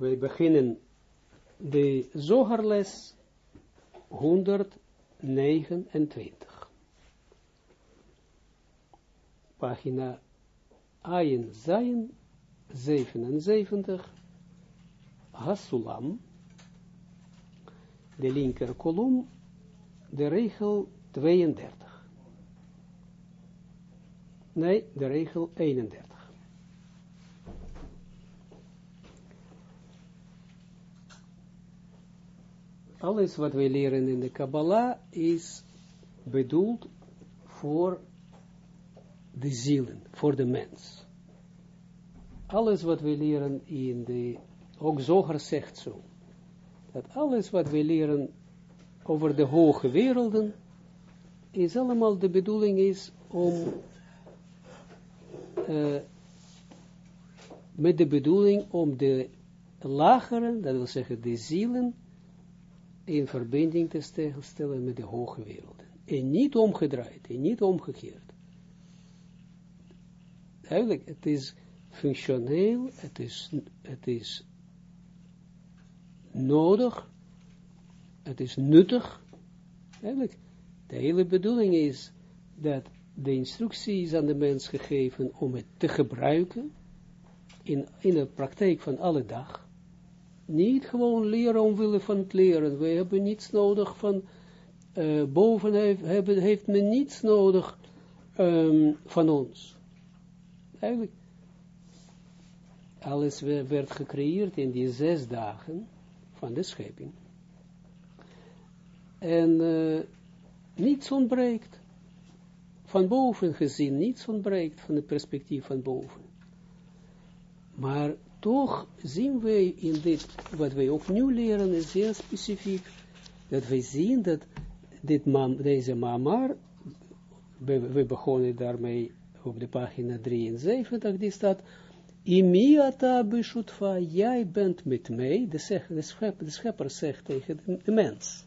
wij beginnen de zogerles 129. Pagina Ayin Zayin 77. Hasulam. De linker kolom. De regel 32. Nee, de regel 31. Alles wat wij leren in de Kabbalah is bedoeld voor de zielen, voor de mens. Alles wat we leren in de, ook Zoger zegt zo, dat alles wat we leren over de hoge werelden, is allemaal de bedoeling is om, uh, met de bedoeling om de lagere, dat wil zeggen de zielen, in verbinding te stellen met de hoge werelden. En niet omgedraaid, en niet omgekeerd. Eigenlijk, het is functioneel, het is, het is nodig, het is nuttig. Eigenlijk, de hele bedoeling is dat de instructie is aan de mens gegeven om het te gebruiken in, in de praktijk van alle dag. Niet gewoon leren omwille van het leren. We hebben niets nodig van, uh, boven heeft, heeft men niets nodig um, van ons. Eigenlijk, alles werd gecreëerd in die zes dagen van de schepping. En uh, niets ontbreekt. Van boven gezien, niets ontbreekt van het perspectief van boven. Maar toch zien wij in dit, wat wij opnieuw leren, is zeer specifiek, dat wij zien dat dit mam, deze mamar, we, begonnen daarmee op de pagina 73, die staat, Imiata bishutva, jij bent met mij, de, zeg, de, schepper, de schepper zegt tegen de, mens,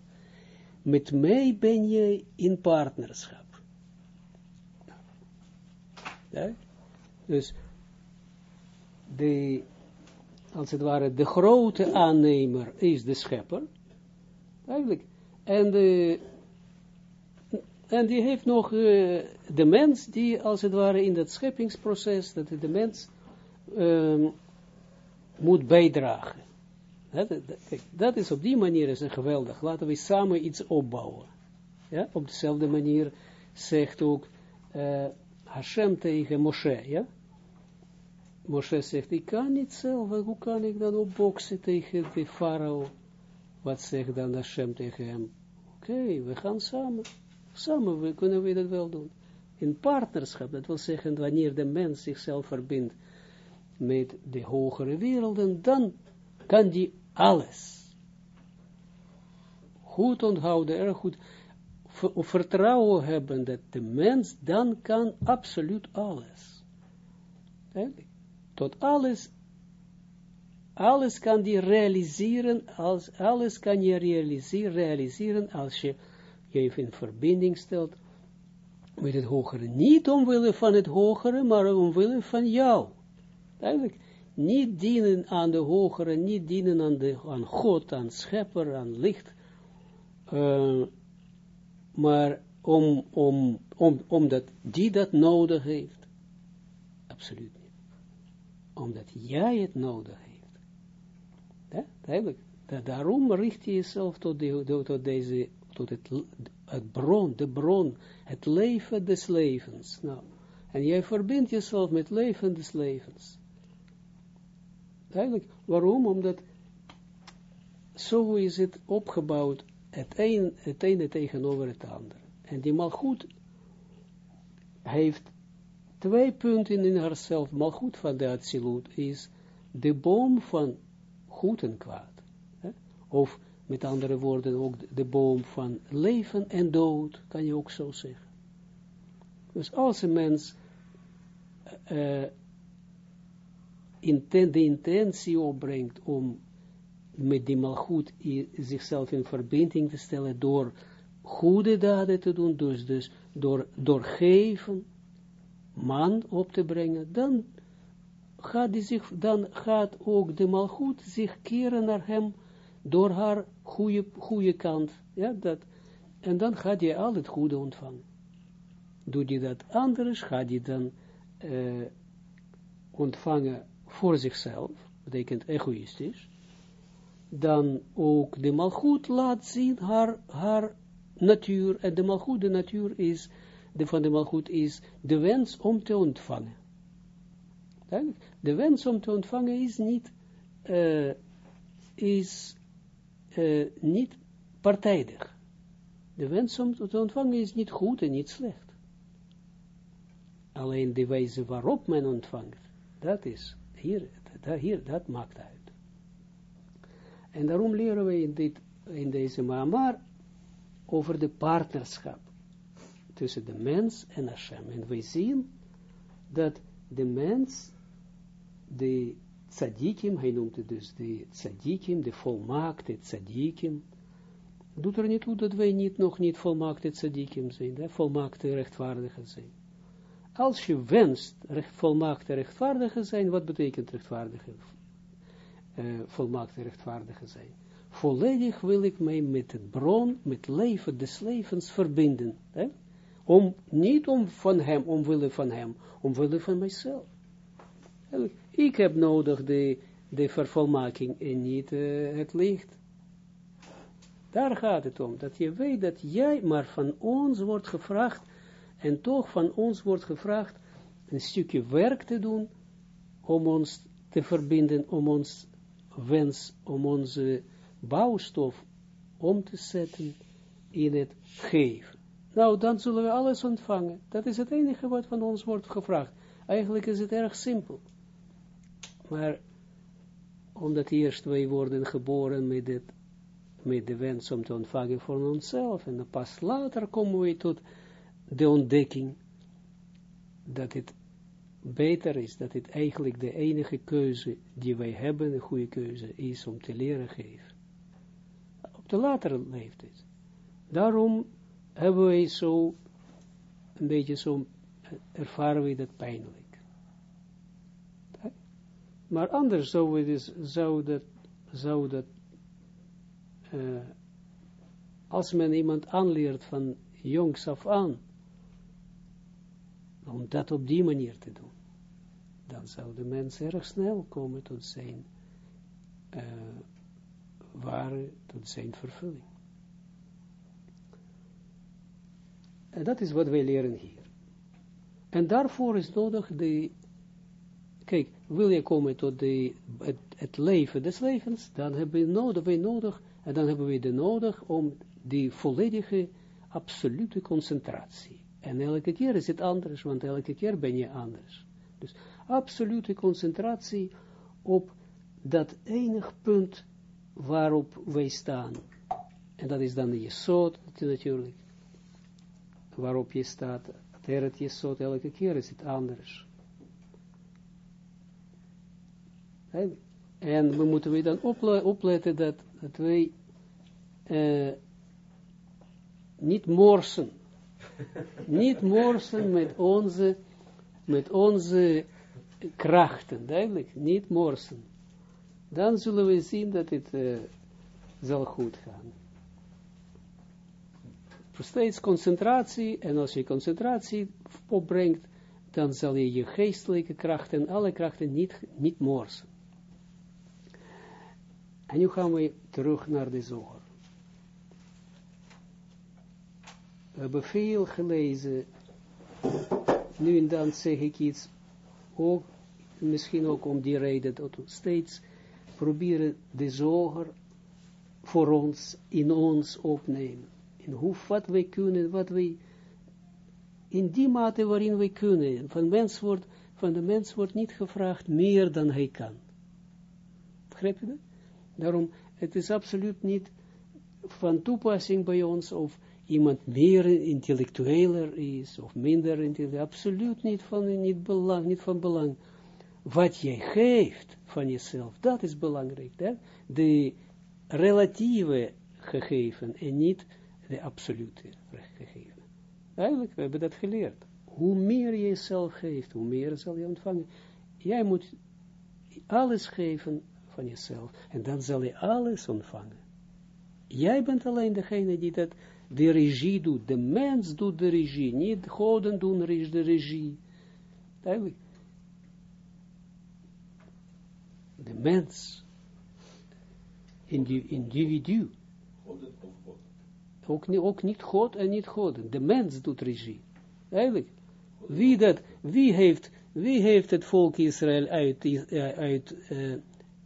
met mij ben je in partnerschap. Ja? Dus de als het ware, de grote aannemer is de schepper. Eigenlijk. En, de, en die heeft nog uh, de mens die, als het ware, in dat scheppingsproces, dat de mens um, moet bijdragen. Dat, dat is op die manier is een geweldig. Laten we samen iets opbouwen. Ja? Op dezelfde manier zegt ook uh, Hashem tegen Moshe, ja? Moshe zegt, ik kan niet zelf, hoe kan ik dan opboksen tegen de farao? Wat zegt dan Hashem tegen hem? Oké, we gaan samen. Samen kunnen we dat wel doen. In partnerschap, dat wil zeggen, wanneer de mens zichzelf verbindt met de hogere werelden, dan kan die alles. Goed onthouden, erg goed vertrouwen hebben dat de mens dan kan absoluut alles. Eigenlijk alles, alles kan die realiseren, als, alles kan je realiseren, realiseren als je je in verbinding stelt met het hogere. Niet omwille van het hogere, maar omwille van jou. Eigenlijk, niet dienen aan de hogere, niet dienen aan, de, aan God, aan schepper, aan licht, uh, maar om, om, om, omdat die dat nodig heeft. Absoluut omdat jij het nodig heeft. Ja, duidelijk. daarom richt je jezelf tot, de, tot deze, tot het, bron, de bron, het leven des levens. Nou, en jij verbindt jezelf met leven des levens. Waarom? Omdat zo is het opgebouwd, het, een, ene tegenover het andere. En die malgoed heeft twee punten in haarzelf, maar goed van de absolute is de boom van goed en kwaad. Hè? Of met andere woorden ook de boom van leven en dood, kan je ook zo zeggen. Dus als een mens uh, inten, de intentie opbrengt om met die malgoed zichzelf in verbinding te stellen door goede daden te doen, dus, dus door, door geven, man op te brengen, dan gaat die zich, dan gaat ook de malgoed zich keren naar hem door haar goede, goede kant. Ja, dat. En dan gaat hij al het goede ontvangen. Doet hij dat anders, gaat hij dan uh, ontvangen voor zichzelf, betekent egoïstisch, dan ook de malgoed laat zien haar, haar natuur, en de malgoed, de natuur is, de van de malgoed is de wens om te ontvangen. De wens om te ontvangen is niet, uh, is uh, niet partijdig. De wens om te ontvangen is niet goed en niet slecht. Alleen de wijze waarop men ontvangt, dat is, hier, dat, hier, dat maakt uit. En daarom leren we in, dit, in deze maar over de partnerschap tussen de mens en Hashem. En wij zien dat de mens, de tzadikim, hij noemt het dus de tzadikim, de volmaakte tzadikim, doet er niet toe dat wij niet, nog niet volmaakte tzadikim zijn, hè, volmaakte rechtvaardigen zijn. Als je wenst recht, volmaakte rechtvaardigen zijn, wat betekent rechtvaardige, uh, volmaakte rechtvaardigen zijn? Volledig wil ik mij met het bron, met leven des levens verbinden. Hè? Om, niet om van hem, omwille van hem, omwille van mijzelf. Ik heb nodig de, de vervolmaking en niet uh, het licht. Daar gaat het om, dat je weet dat jij maar van ons wordt gevraagd, en toch van ons wordt gevraagd een stukje werk te doen, om ons te verbinden, om ons wens, om onze bouwstof om te zetten in het geven. Nou, dan zullen we alles ontvangen. Dat is het enige wat van ons wordt gevraagd. Eigenlijk is het erg simpel. Maar omdat eerst wij worden geboren met, met de wens om te ontvangen voor onszelf, en pas later komen we tot de ontdekking dat het beter is, dat het eigenlijk de enige keuze die wij hebben, een goede keuze, is om te leren geven. Op de latere leeftijd. Daarom hebben wij zo, een beetje zo, ervaren we dat pijnlijk. Maar anders zou, het dus, zou dat, zou dat uh, als men iemand aanleert van jongs af aan, om dat op die manier te doen, dan zou de mens erg snel komen tot zijn uh, ware, tot zijn vervulling. En dat is wat wij leren hier. En daarvoor is nodig de, kijk, wil je komen tot de, het, het leven des levens, dan hebben we nodig, nodig, en dan hebben we de nodig om die volledige, absolute concentratie. En elke keer is het anders, want elke keer ben je anders. Dus absolute concentratie op dat enig punt waarop wij staan. En dat is dan de jesot natuurlijk waarop je staat, Teret Jesod, elke keer is het anders. En we moeten we dan opletten dat, dat wij uh, niet morsen, niet morsen met onze, met onze krachten, duidelijk, niet morsen. Dan zullen we zien dat het uh, zal goed gaan steeds concentratie, en als je concentratie opbrengt, dan zal je je geestelijke krachten, alle krachten niet, niet morsen. En nu gaan we terug naar de zoger. We hebben veel gelezen, nu en dan zeg ik iets, ook, misschien ook om die reden, dat we steeds proberen de zoger voor ons, in ons opnemen in hoe, wat wij kunnen, wat wij, in die mate waarin wij kunnen, van, mens wordt, van de mens wordt niet gevraagd meer dan hij kan. Begrijp je dat? Daarom, het is absoluut niet van toepassing bij ons, of iemand meer intellectueler is, of minder intellectueel, absoluut niet van, niet, belang, niet van belang. Wat jij geeft van jezelf, dat is belangrijk. Hè? De relatieve gegeven en niet de absolute recht gegeven. Eigenlijk, we hebben dat geleerd. Hoe meer je jezelf geeft, hoe meer zal je ontvangen. Jij moet alles geven van jezelf. En dan zal je alles ontvangen. Jij bent alleen degene die dat, de regie doet. De mens doet de regie. Niet goden doen de regie. Duidelijk. De mens. Individu. Ook, ook niet God en niet God. De mens doet regie. Eigenlijk. Wie, dat, wie, heeft, wie heeft het volk Israël uit, uh, uit, uh,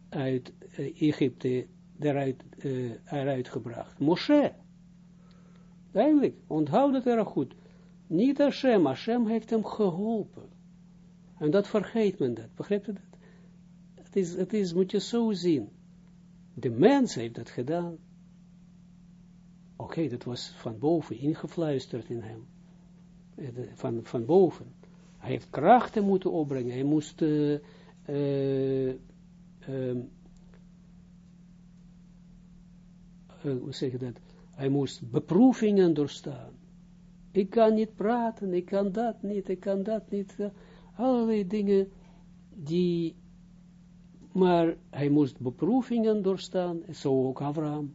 uit uh, Egypte eruit, eruit gebracht? Moshe. Eigenlijk. Onthoud het erg goed. Niet Hashem. Hashem heeft hem geholpen. En dat vergeet men dat. Begrijpt u dat? Het is, het is, moet je zo zien. De mens heeft dat gedaan. Oké, dat was van boven ingefluisterd in hem. Eh, van, van boven. Hij heeft krachten moeten opbrengen. Hij moest, uh, hoe zeg je dat? Hij moest beproevingen doorstaan. Ik kan niet praten, ik kan dat niet, ik kan dat niet. Allerlei dingen die, maar hij moest beproevingen doorstaan, zo ook Abraham.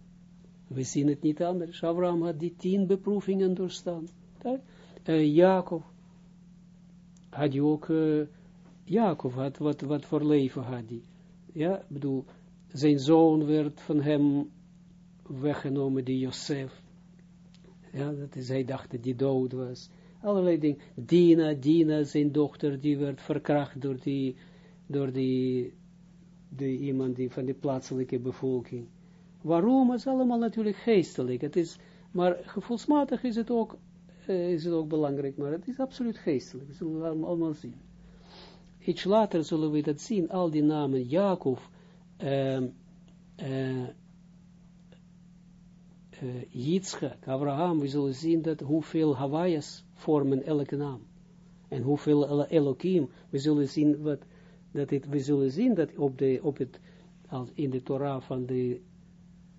We zien het niet anders. Abraham had die tien beproevingen doorstaan. Uh, Jacob had je ook, uh, Jacob had, wat, wat voor leven had hij? Ja, bedoel, zijn zoon werd van hem weggenomen, die Josef. Ja, dat is, hij dacht dat die dood was. Allerlei dingen. Dina, Dina, zijn dochter, die werd verkracht door die, door die, die iemand die van de plaatselijke bevolking. Waarom? Het is allemaal natuurlijk geestelijk. Het is, maar gevoelsmatig is het ook, uh, is het ook belangrijk, maar het is absoluut geestelijk. Dat zullen we allemaal zien. Iets later zullen we dat zien, al die namen, Jacob, uh, uh, Yitzchak, Abraham, we zullen zien dat hoeveel Hawaii's vormen elke naam. En hoeveel Elohim, we zullen zien dat het, we zullen zien dat op, de, op het, in de Torah van de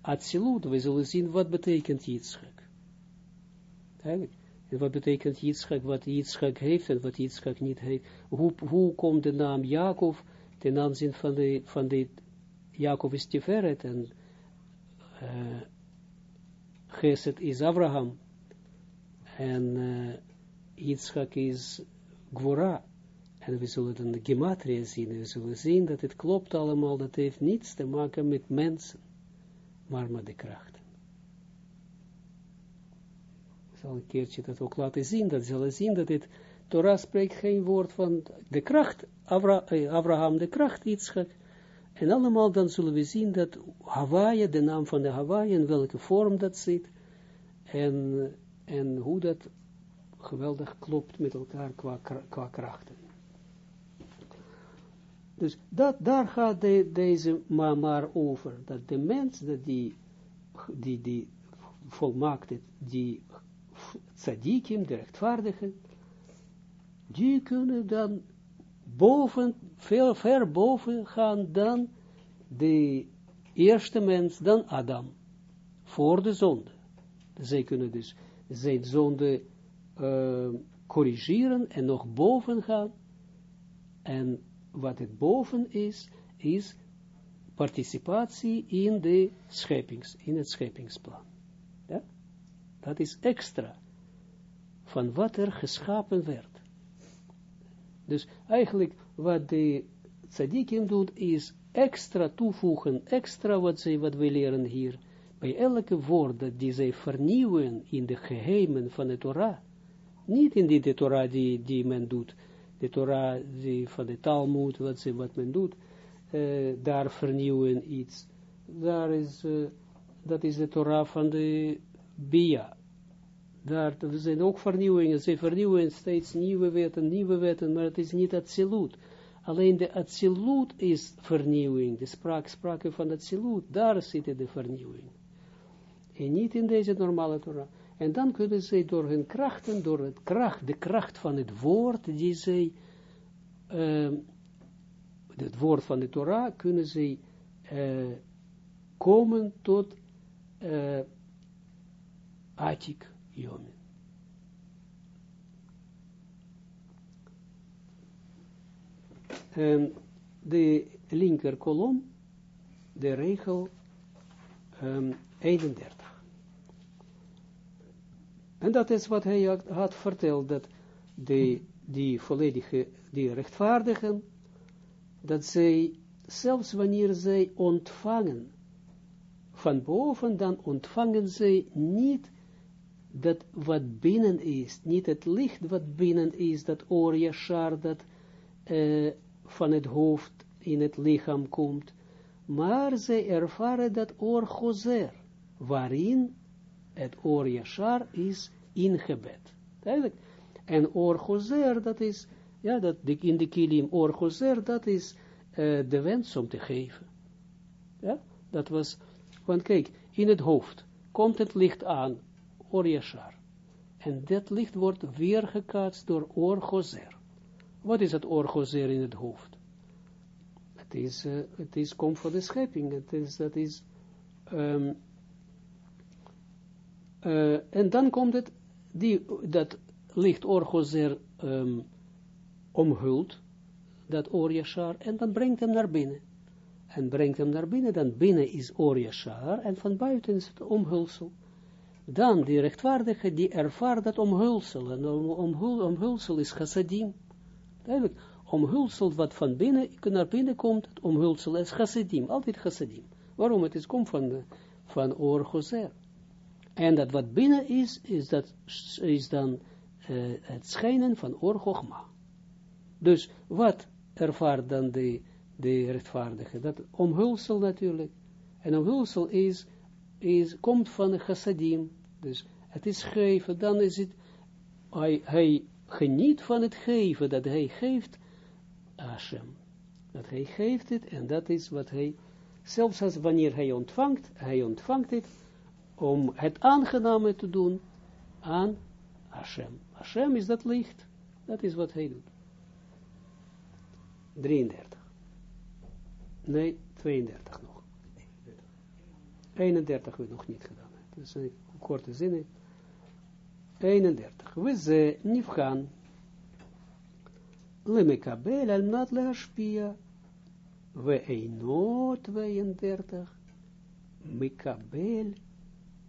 Atsilut, we zullen zien wat betekent Yitzchak. En wat betekent Yitzchak, wat Yitzchak heeft en wat Yitzchak niet heeft. Hoe, hoe komt de naam Jacob ten aanzien van de, van de Jacob is Tiferet en uh, Geset is Abraham en uh, Yitzchak is Gwora. En we zullen dan de gematria zien, we zullen zien dat het klopt allemaal, dat heeft niets te maken met mensen maar met de krachten. Ik zal een keertje dat ook laten zien, dat zullen zien dat het Torah spreekt geen woord van de kracht, eh, Abraham, de kracht Yitzchak, en allemaal dan zullen we zien dat Hawaii, de naam van de Hawaii, in welke vorm dat zit, en, en hoe dat geweldig klopt met elkaar qua, qua krachten. Dus dat, daar gaat de, deze maar, maar over, dat de mens, dat die, die, die volmaakte, die tzadikim, de rechtvaardigen, die kunnen dan boven, veel ver boven gaan dan de eerste mens, dan Adam, voor de zonde. Zij kunnen dus zijn zonde uh, corrigeren en nog boven gaan en wat het boven is, is participatie in, de scheppings, in het scheppingsplan. Ja? Dat is extra van wat er geschapen werd. Dus eigenlijk wat de tzadikim doet, is extra toevoegen, extra wat, zij, wat we leren hier, bij elke woord die zij vernieuwen in de geheimen van de Torah, niet in die de Torah die, die men doet, de Torah die, van de Talmud, wat, ze, wat men doet, uh, daar vernieuwen iets. Daar is, uh, dat is de Torah van de Bia. Daar zijn ook vernieuwingen, ze vernieuwen steeds nieuwe wetten, nieuwe wetten, maar het is niet absoluut. Alleen de absoluut is vernieuwing, de spraak, sprake van absoluut, daar zit de vernieuwing. En niet in deze normale Torah. En dan kunnen zij door hun krachten, door het kracht, de kracht van het woord, die zij, uh, het woord van de Torah, kunnen zij uh, komen tot uh, Atik. En de linker kolom, de regel um, 31. En dat is wat hij had, verteld, dat de, die volledige, die rechtvaardigen, dat zij, zelfs wanneer zij ontvangen, van boven, dan ontvangen zij niet dat wat binnen is, niet het licht wat binnen is, dat oor yashar, dat uh, van het hoofd in het lichaam komt, maar zij ervaren dat oor gozer, waarin het oor yashar is ingebed. Duidelijk. En oor gozer, dat is, ja, dat in de kilim oor gozer, dat is uh, de wens om te geven. Ja, dat was, want kijk, in het hoofd komt het licht aan, oor. En dat licht wordt weergekaatst door oor gozer. Wat is het oor gozer in het hoofd? Het is, uh, het is, komt van de schepping. Het is, dat is, um, uh, en dan komt het, die, dat licht orgozer um, omhult, dat Oryashar, en dan brengt hem naar binnen. En brengt hem naar binnen, dan binnen is Oryashar, en van buiten is het omhulsel. Dan die rechtvaardige, die ervaart dat omhulsel, en omhul, omhulsel is chassadim. Duidelijk, omhulsel wat van binnen naar binnen komt, het omhulsel is chassadim, altijd chassadim. Waarom? Het is komt van, van Orgozer. En dat wat binnen is, is, dat, is dan uh, het schijnen van Orgochma. Dus wat ervaart dan de, de rechtvaardige? Dat omhulsel natuurlijk. En omhulsel is, is, komt van de chassadim. Dus het is geven, dan is het, hij, hij geniet van het geven, dat hij geeft Hashem. Dat hij geeft het, en dat is wat hij, zelfs als wanneer hij ontvangt, hij ontvangt het, om het aangename te doen aan Hashem. Hashem is dat licht. Dat is wat hij doet. 33. Nee, 32 nog. 31 we nog niet gedaan. Dat is een korte zin. 31. We ze nifgan. Lemekabel al nat lehaspia. We eino 32. Mekabel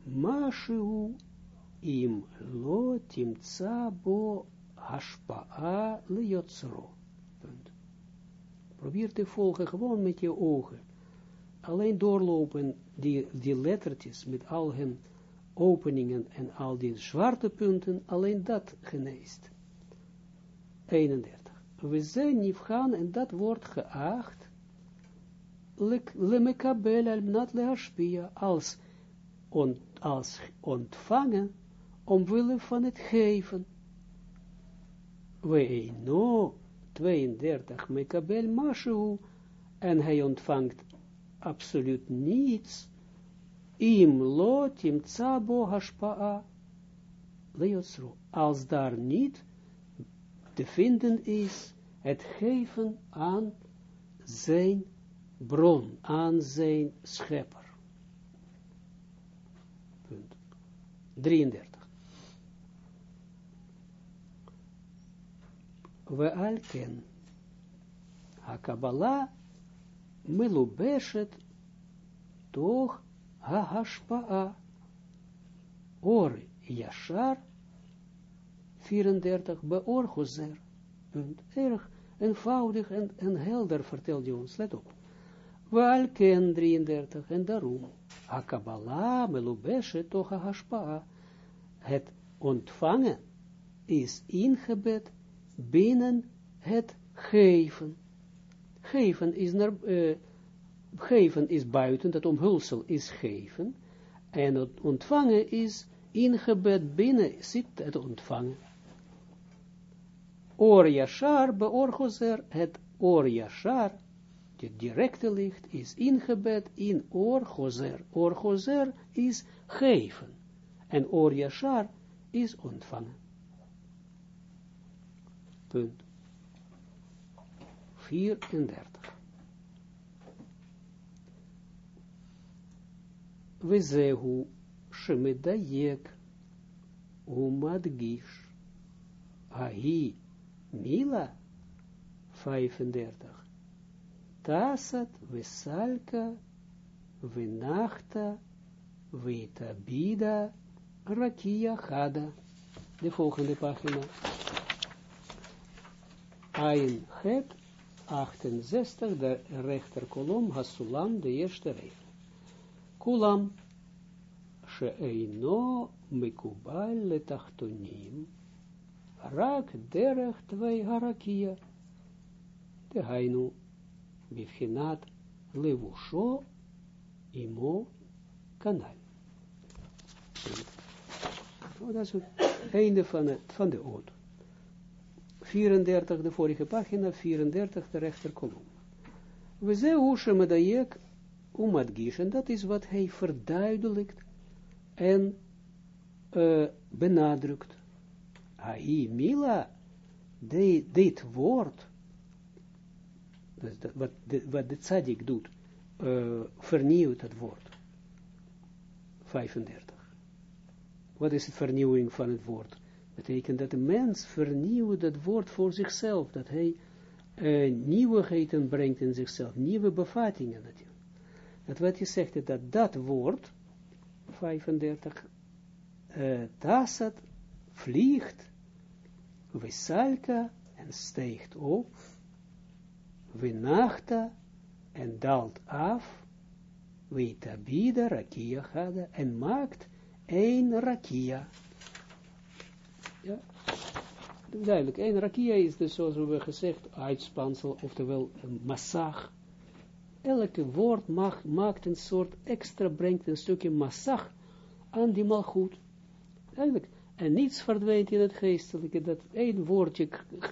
Mashu im lo timtsa bo hashpa'a leyotsro. Probeer te volgen gewoon met je ogen. Alleen doorlopen die, die lettertjes met al hun openingen en al die zwarte punten, alleen dat geneest. 31. We zijn niet gaan en dat wordt geacht le mekabel al le als on, als ontvangen, omwille van het geven. We no 32 mekabel mashu, en hij ontvangt absoluut niets, im lot im tsabo hashpa'a, leotsru, als daar niet te vinden is het geven aan zijn bron, aan zijn schepper. 33. We alken hakabala melubeshet toch ha-hashpa'a or yashar 34 beor gozer punt. Erg eenvoudig en, en helder vertelt hij ons. Let op we alken 33 en daarom Hakabala melubeshe toch hashpa. Het ontvangen is ingebed binnen het geven. Geven is, naar, uh, geven is buiten, dat omhulsel is geven. En het ontvangen is ingebed binnen, zit het ontvangen. Or Yashar, beorgozer, het Or Yashar, het directe licht is ingebed in orgozer. Orgozer is geven. En or yashar is ontvangen. Punt. 34. Wezehu shemedayek umadgish. Ahi mila 35. Tasat, vesalka, venachta, vetabida, rakia hada. De volgende pagina. Ein het 68, de rechterkolom, Hasulam, de eerste regel. Kulam, she'eino letachtonim, rak derech twee harakia, de hainu, bivchinat levusho, imo, kanal. Dat is het einde van, van de oot. 34, de vorige pagina, 34, de rechterkolom. We Medayek Umadgish, en dat is wat hij verduidelijkt en uh, benadrukt. Ai Mila, dit woord, wat, de, wat de tzadik doet, uh, vernieuwt het woord. 35. Wat is het vernieuwing van het woord? betekent dat de mens vernieuwt dat woord voor zichzelf, dat hij uh, nieuwigheden brengt in zichzelf, nieuwe bevattingen. Dat wat je zegt, dat dat woord, 35, uh, tasat, vliegt, visalka, en steegt op, vinachta, en daalt af, vitabida, rakia gada, en maakt een rakia ja? Duidelijk, een rakia is dus, zoals we hebben gezegd, uitspansel, oftewel een massag. Elke woord mag, maakt een soort extra, brengt een stukje massag aan die malgoed. Eigenlijk. En niets verdwijnt in het geestelijke, dat één woordje,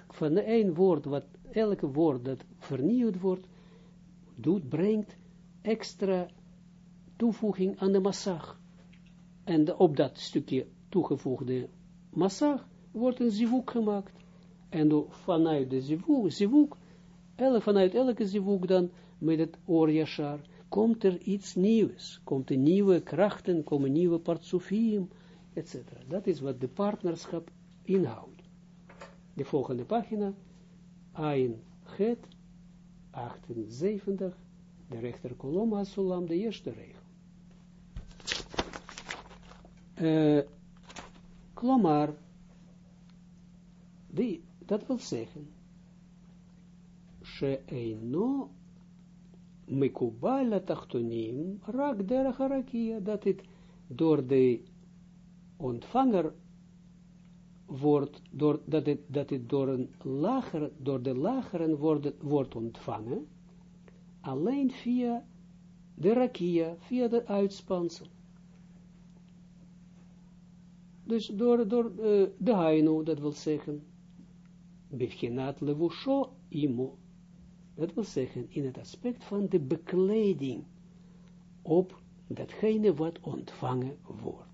van één woord, wat elke woord dat vernieuwd wordt, doet, brengt extra toevoeging aan de massag. En op dat stukje toegevoegde massag wordt een zivuk gemaakt. En vanuit de zivuk, zivuk vanuit elke zivuk dan met het oorjashar, komt er iets nieuws. Komt er nieuwe krachten, komen nieuwe partsofiem, etc. Dat is wat de partnerschap inhoudt. De volgende pagina, Ein Het, 78, de rechter kolom, Sulam, de eerste regel. Uh, Klomar, die, dat wil zeggen, she'eino mikubal tachtonim rak derech harakia, dat het door de ontvanger wordt, door, dat, het, dat het door, een lager, door de lageren wordt, wordt ontvangen, alleen via de rakia, via de uitspansel. Dus door, door uh, de haino, dat wil zeggen, Bivchenat levusho imo. Dat wil zeggen, in het aspect van de bekleding op datgene wat ontvangen wordt.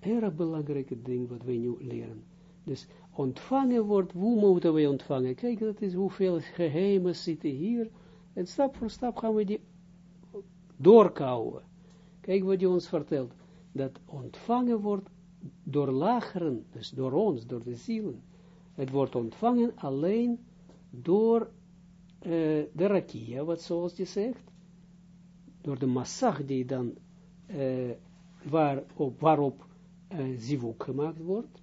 Erg belangrijke ding wat wij nu leren. Dus ontvangen wordt, hoe moeten wij ontvangen? Kijk, dat is hoeveel geheimen zitten hier. En stap voor stap gaan we die doorkouwen. Kijk wat je ons vertelt dat ontvangen wordt door lageren, dus door ons, door de zielen. Het wordt ontvangen alleen door uh, de rakia, wat zoals je zegt, door de massag die dan, uh, waarop, waarop uh, zivuk gemaakt wordt.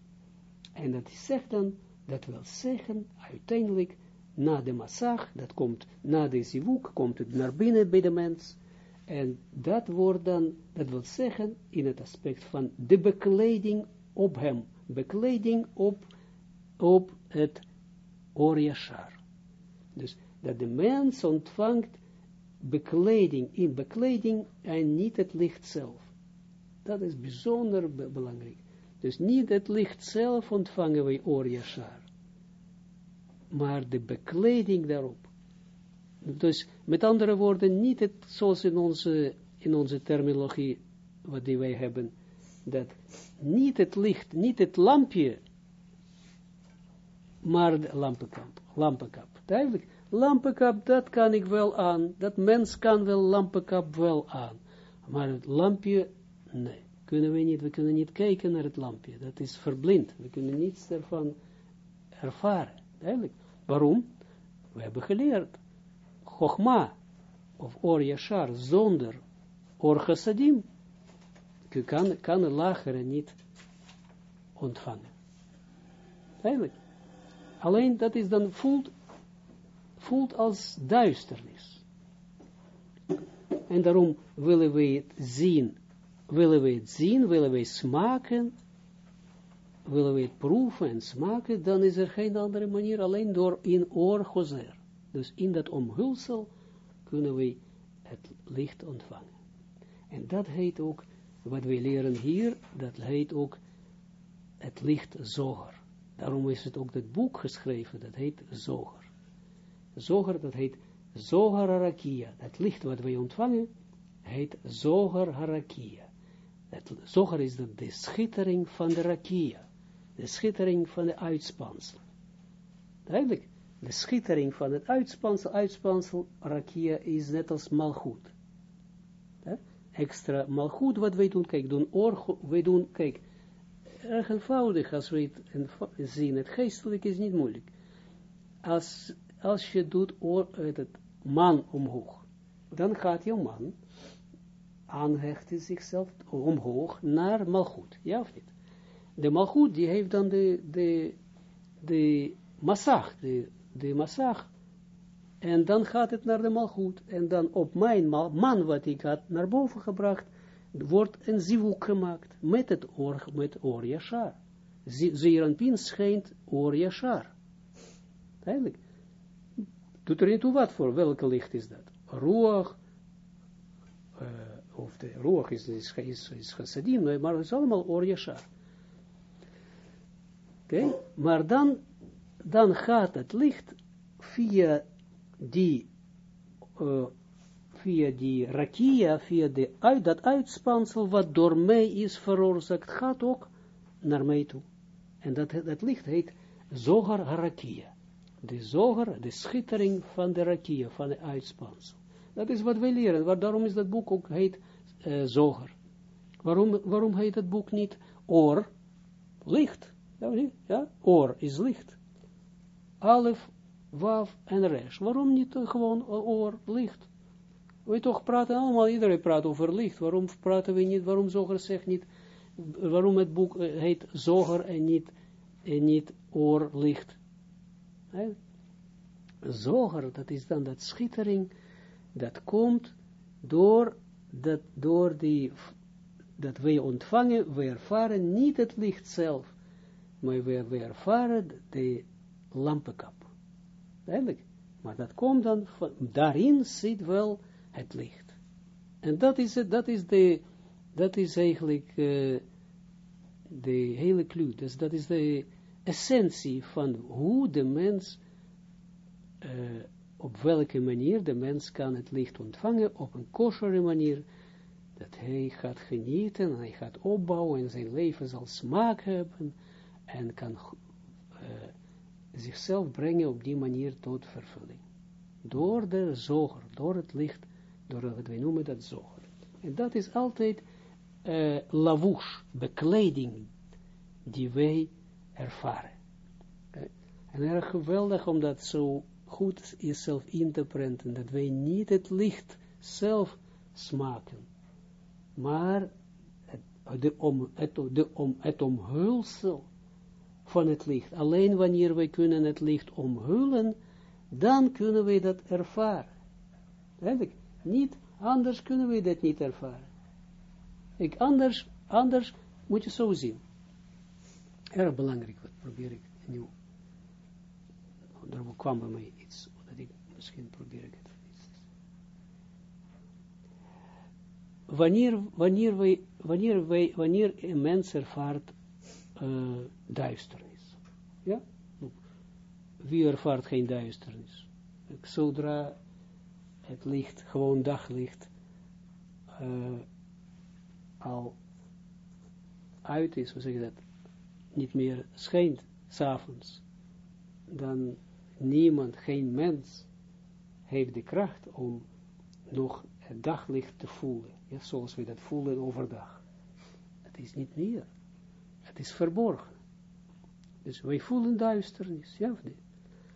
En dat zegt dan, dat wil zeggen, uiteindelijk, na de massag, dat komt, na de zivuk, komt het naar binnen bij de mens, en dat wordt dan, dat wil zeggen, in het aspect van de bekleding op hem. Bekleding op, op het Oriashar. Dus dat de mens ontvangt bekleding in bekleding en niet het licht zelf. Dat is bijzonder belangrijk. Dus niet het licht zelf ontvangen wij Oriashar. Maar de bekleding daarop. Dus met andere woorden, niet het, zoals in onze, in onze terminologie, wat die wij hebben, dat niet het licht, niet het lampje, maar de lampenkap. lampenkap. Duidelijk, lampenkap, dat kan ik wel aan, dat mens kan wel lampenkap wel aan, maar het lampje, nee, kunnen we niet, we kunnen niet kijken naar het lampje, dat is verblind, we kunnen niets ervan ervaren, duidelijk. Waarom? We hebben geleerd, Chogma, of Or Yashar, zonder Or Chassadim, kan, kan een lagere niet ontvangen. Eigenlijk. Alleen dat is dan voelt, voelt als duisternis. En daarom willen we het zien, willen we het zien, willen we smaken, willen we het proeven en smaken, dan is er geen andere manier, alleen door in oor gozer. Dus in dat omhulsel kunnen we het licht ontvangen. En dat heet ook, wat we leren hier, dat heet ook het licht zoger. Daarom is het ook dat boek geschreven, dat heet zoger. Zoger, dat heet zoger harakia. Het licht wat wij ontvangen, heet zoger harakia. Het zoger is de, de schittering van de rakia. De schittering van de uitspansel. Duidelijk de schittering van het uitspansel, uitspansel, rakia is net als malgoed. Extra malgoed wat wij doen, kijk, doen oor, wij doen, kijk, erg eenvoudig als we het zien, het geestelijk is niet moeilijk. Als, als je doet oor, het man omhoog, dan gaat je man aanhechten zichzelf omhoog naar malgoed, ja of niet? De malgoed, die heeft dan de, de, de massag, de de massag. En dan gaat het naar de malgoed. En dan op mijn man wat ik had naar boven gebracht, wordt een zivuk gemaakt met het oor, met oor yashar. Zeeranpin schijnt oor yashar. Eigenlijk. Doet er niet toe wat voor, welke licht is dat? Uh, of de ruach is, is, is, is chassadim, maar het is allemaal yashar. Oké, maar dan dan gaat het licht via die, uh, via die rakia, via de, uit, dat uitspansel wat door mij is veroorzaakt, gaat ook naar mij toe. En dat, dat licht heet zogar harakia. De zogar, de schittering van de rakia, van de uitspansel. Dat is wat wij leren. Waar, daarom is dat boek ook heet uh, zogar. Waarom, waarom heet het boek niet oor? Licht. Ja? Oor is licht. Alef, Waf en Resh. Waarom niet gewoon oor, licht? We toch praten allemaal, iedereen praat over licht. Waarom praten we niet, waarom Zoger zegt niet, waarom het boek heet Zoger en niet, en niet oor, licht? Zoger, dat is dan dat schittering, dat komt door, dat, door die, dat wij ontvangen, we ervaren niet het licht zelf, maar we, ervaren de lampenkap. Duidelijk. Maar dat komt dan, van, daarin zit wel het licht. En dat is, dat is, de, dat is eigenlijk uh, de hele clue. Dus dat is de essentie van hoe de mens, uh, op welke manier de mens kan het licht ontvangen, op een kosheren manier, dat hij gaat genieten, en hij gaat opbouwen, en zijn leven zal smaak hebben, en kan uh, zichzelf brengen op die manier tot vervulling. Door de zoger, door het licht, door wat wij noemen dat zoger. En dat is altijd uh, lavouche, bekleding, die wij ervaren. Okay. En erg geweldig om dat zo goed jezelf in te prenten, dat wij niet het licht zelf smaken, maar het, de om, het, om, het omhulsel van het licht. Alleen wanneer wij kunnen het licht omhullen, dan kunnen we dat ervaren. Eigenlijk, niet, anders kunnen we dat niet ervaren. Ik, anders, anders moet je zo zien. Erg belangrijk, wat probeer ik nu. Er kwam bij mij iets, dat ik misschien probeer ik het. Wanneer, wanneer, wij, wanneer, wij, wanneer een mens ervaart uh, duisternis. Ja? Wie ervaart geen duisternis? Zodra het licht, gewoon daglicht, uh, al uit is, hoe zeg je dat, niet meer schijnt, s'avonds, dan niemand, geen mens, heeft de kracht om nog het daglicht te voelen, ja, zoals we dat voelen overdag. Het is niet meer. Het is verborgen. Dus wij voelen duisternis, ja?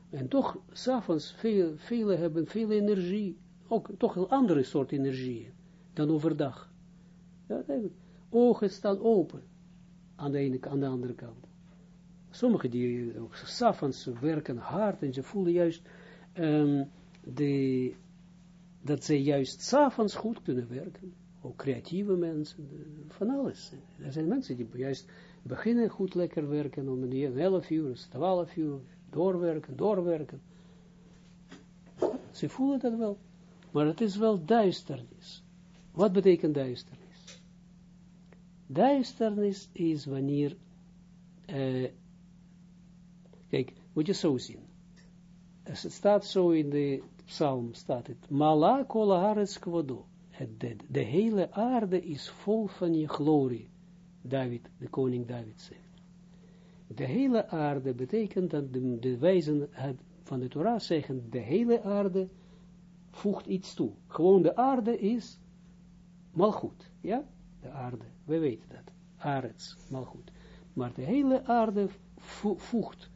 En toch, s'avonds, veel, vele hebben veel energie, ook toch een andere soort energie dan overdag. Ja, ogen staan open aan de ene aan de andere kant. Sommigen die s'avonds werken hard en ze voelen juist um, de, dat ze juist s'avonds goed kunnen werken. Ook creatieve mensen, van alles. Er zijn mensen die juist beginnen goed lekker werken om een 11 uur, 12 uur, doorwerken, doorwerken. Ze voelen dat wel. Maar het is wel duisternis. Wat betekent duisternis? Duisternis is wanneer, uh, kijk, moet je zo zien. Het staat zo in de psalm, staat het, Mala kol haaretz kwado. De, de hele aarde is vol van je glorie. David, de koning David zegt. De hele aarde betekent dat de, de wijzen van de Torah zeggen, de hele aarde voegt iets toe. Gewoon de aarde is malgoed, ja? De aarde, we weten dat. Arets, malgoed. Maar de hele aarde voegt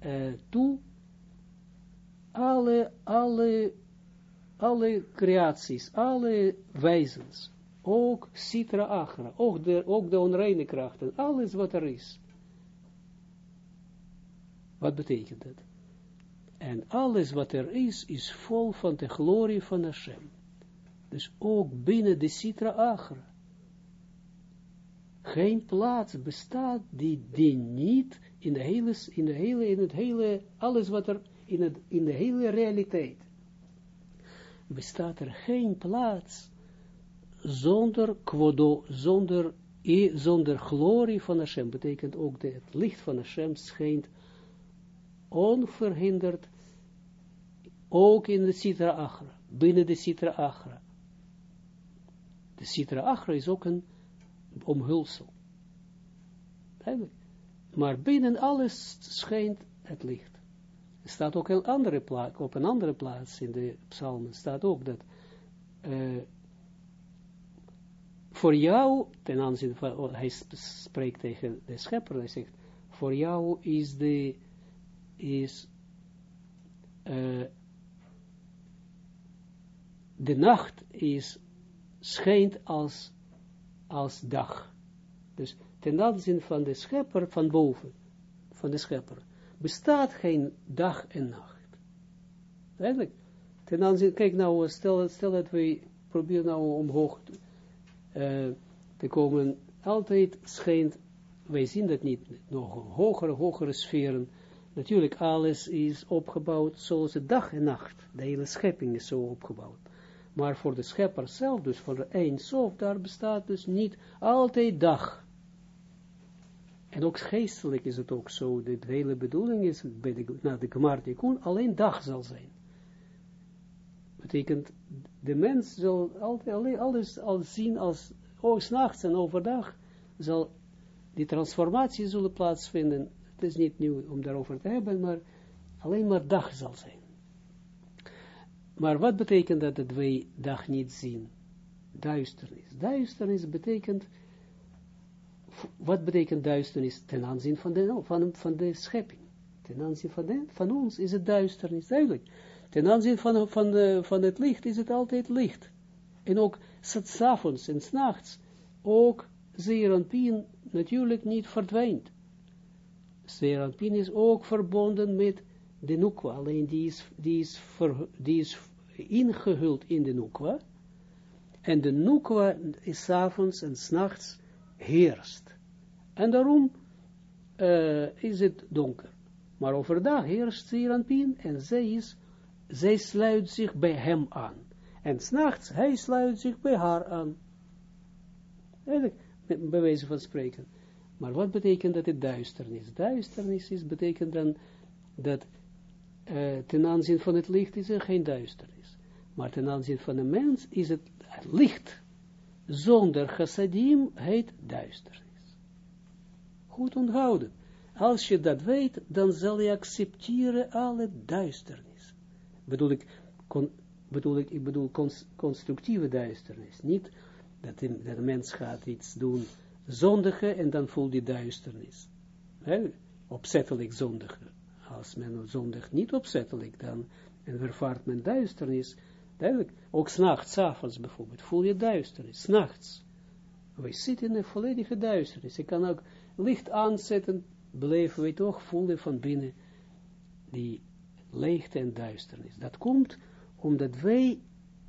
uh, toe alle, alle, alle creaties, alle wijzens, ook Sitra Achra, ook de, ook de onreine krachten, alles wat er is. Wat betekent dat? En alles wat er is, is vol van de glorie van Hashem. Dus ook binnen de Sitra Achra. Geen plaats bestaat die, die niet in de hele, in de hele, in het hele, alles wat er, in, het, in de hele realiteit, bestaat er geen plaats zonder kwodo, zonder, zonder glorie van Hashem, betekent ook dat het licht van Hashem schijnt onverhinderd, ook in de Sitra Achra, binnen de Sitra Achra. De Sitra Achra is ook een omhulsel. Maar binnen alles schijnt het licht. Er staat ook een andere plaats, op een andere plaats in de psalmen, staat ook dat uh, voor jou, ten aanzien van, oh, hij spreekt tegen de schepper, hij zegt, voor jou is de, is, uh, de nacht is, schijnt als, als dag. Dus ten aanzien van de schepper van boven, van de schepper, bestaat geen dag en nacht. Eigenlijk, ten aanzien, kijk nou, stel, stel dat we proberen nou omhoog uh, te komen, altijd schijnt, wij zien dat niet, nog hogere, hogere sferen, natuurlijk alles is opgebouwd zoals de dag en nacht, de hele schepping is zo opgebouwd. Maar voor de schepper zelf, dus voor de Eindsof, daar bestaat dus niet altijd dag. En ook geestelijk is het ook zo, de hele bedoeling is, bij de, na de Gmartikun, alleen dag zal zijn. Betekent, de mens zal altijd alles al zien als, oh, s'nachts en overdag, zal die transformatie zullen plaatsvinden. Het is niet nieuw om daarover te hebben, maar alleen maar dag zal zijn. Maar wat betekent dat dat wij dag niet zien? Duisternis. Duisternis betekent, wat betekent duisternis ten aanzien van de, van, van de schepping? Ten aanzien van, van ons is het duisternis, duidelijk. Ten aanzien van, van, het licht is het altijd licht. En ook s'avonds en s'nachts, ook Zeranpien natuurlijk niet verdwijnt. Zeranpien is ook verbonden met de Nukwa, alleen die is, die is, die is ingehuld in de Nukwa, en de Nukwa is s'avonds en s'nachts heerst. En daarom uh, is het donker. Maar overdag heerst Zeranpien en zij, is, zij sluit zich bij hem aan. En s'nachts, hij sluit zich bij haar aan. Bij wijze van spreken. Maar wat betekent dat het duisternis? Duisternis is, betekent dan dat uh, ten aanzien van het licht is er geen duisternis. Maar ten aanzien van de mens is het, licht zonder chassadim heet duisternis. Goed onthouden. Als je dat weet, dan zal je accepteren alle duisternis. Bedoel ik, bedoel ik, ik bedoel constructieve duisternis. Niet dat de mens gaat iets doen zondigen en dan voelt die duisternis. He? Opzettelijk zondigen. als men zondig niet opzettelijk, dan en vervaart men duisternis, duidelijk, ook s'nachts, avonds bijvoorbeeld, voel je duisternis, s'nachts. We zitten in een volledige duisternis. Je kan ook licht aanzetten, blijven we toch voelen van binnen die leegte en duisternis. Dat komt omdat wij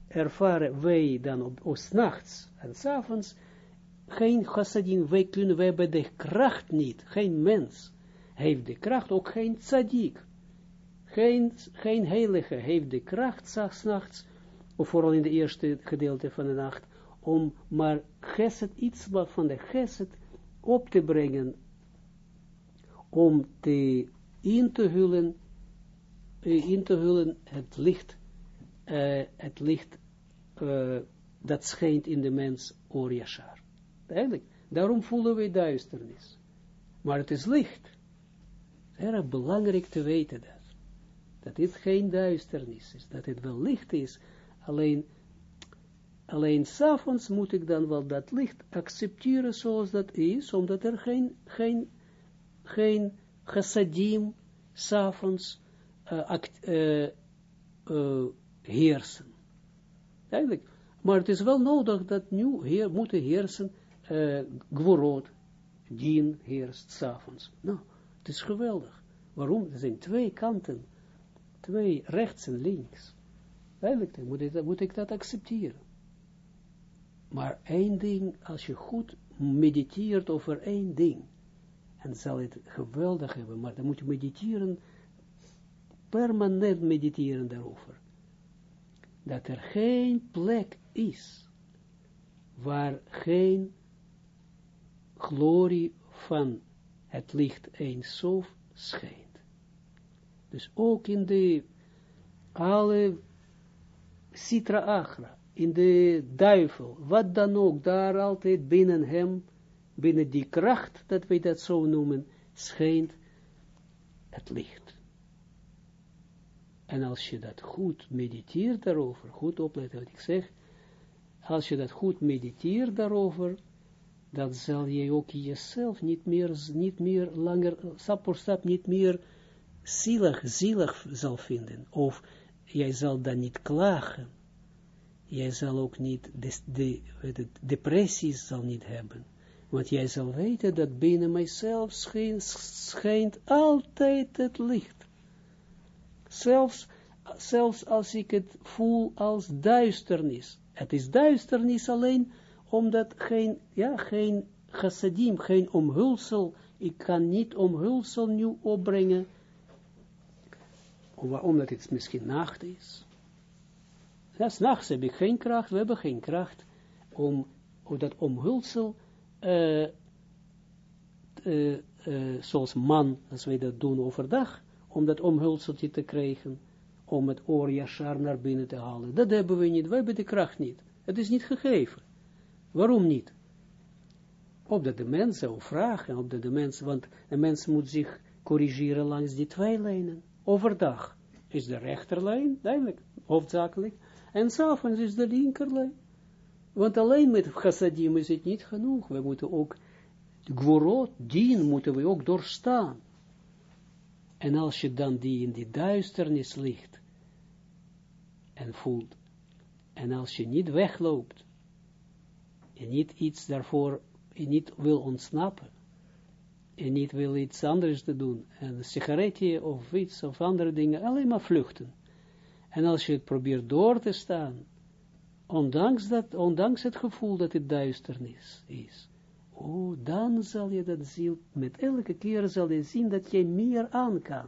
ervaren, wij dan op, s'nachts en s'avonds, geen chassadim, wij kunnen, wij hebben de kracht niet, geen mens heeft de kracht, ook geen tzaddik, geen, geen heilige heeft de kracht, s'nachts, of vooral in de eerste gedeelte van de nacht, om maar geset, iets wat van de geset op te brengen, om te in te hullen, eh, in te hullen het licht, uh, het licht uh, dat schijnt in de mens Oriashar. Eigenlijk, daarom voelen we duisternis. Maar het is licht. Erg belangrijk te weten dat. Dat dit geen duisternis is, dat het wel licht is, alleen, alleen s'avonds moet ik dan wel dat licht accepteren zoals dat is, omdat er geen, geen, geen chassadim s'avonds uh, uh, uh, heersen. Eigenlijk, maar het is wel nodig dat nu heer, moeten heersen uh, gworot, dien heerst s'avonds. Nou, het is geweldig. Waarom? Er zijn twee kanten, twee rechts en links. Eigenlijk moet moet ik dat accepteren. Maar één ding, als je goed mediteert over één ding, en zal het geweldig hebben, maar dan moet je mediteren, permanent mediteren daarover. Dat er geen plek is, waar geen glorie van het licht Eindsof schijnt. Dus ook in de alle Sitra Achra, in de duivel, wat dan ook, daar altijd binnen hem, binnen die kracht, dat wij dat zo noemen, schijnt het licht. En als je dat goed mediteert daarover, goed opletten wat ik zeg, als je dat goed mediteert daarover, dan zal je ook jezelf niet meer, niet meer langer, stap voor stap, niet meer zielig, zielig zal vinden. Of jij zal dan niet klagen. Jij zal ook niet, de, de, de depressies zal niet hebben. Want jij zal weten dat binnen mijzelf schijnt, schijnt altijd het licht. Zelfs, zelfs als ik het voel als duisternis. Het is duisternis alleen omdat geen, ja, geen chassadim, geen omhulsel, ik kan niet omhulsel nu opbrengen, omdat het misschien nacht is. Ja, nachts heb ik geen kracht, we hebben geen kracht om, om dat omhulsel, uh, uh, uh, zoals man, als wij dat doen overdag, om dat omhulseltje te krijgen, om het oor Yashar naar binnen te halen. Dat hebben we niet, we hebben de kracht niet. Het is niet gegeven. Waarom niet? Opdat de mens zou vragen, opdat de mens, want de mens moet zich corrigeren langs die twee lijnen. Overdag is de rechterlijn, duidelijk, hoofdzakelijk, en s'avonds is de linkerlijn. Want alleen met chassadim is het niet genoeg. We moeten ook, gvorot, dien moeten we ook doorstaan. En als je dan die in die duisternis ligt, en voelt, en als je niet wegloopt, en niet iets daarvoor, en niet wil ontsnappen, en niet wil iets anders te doen, een sigaretje of iets of andere dingen, alleen maar vluchten. En als je probeert door te staan, ondanks, dat, ondanks het gevoel dat het duisternis is, oh, dan zal je dat ziel, met elke keer zal je zien dat je meer aan kan.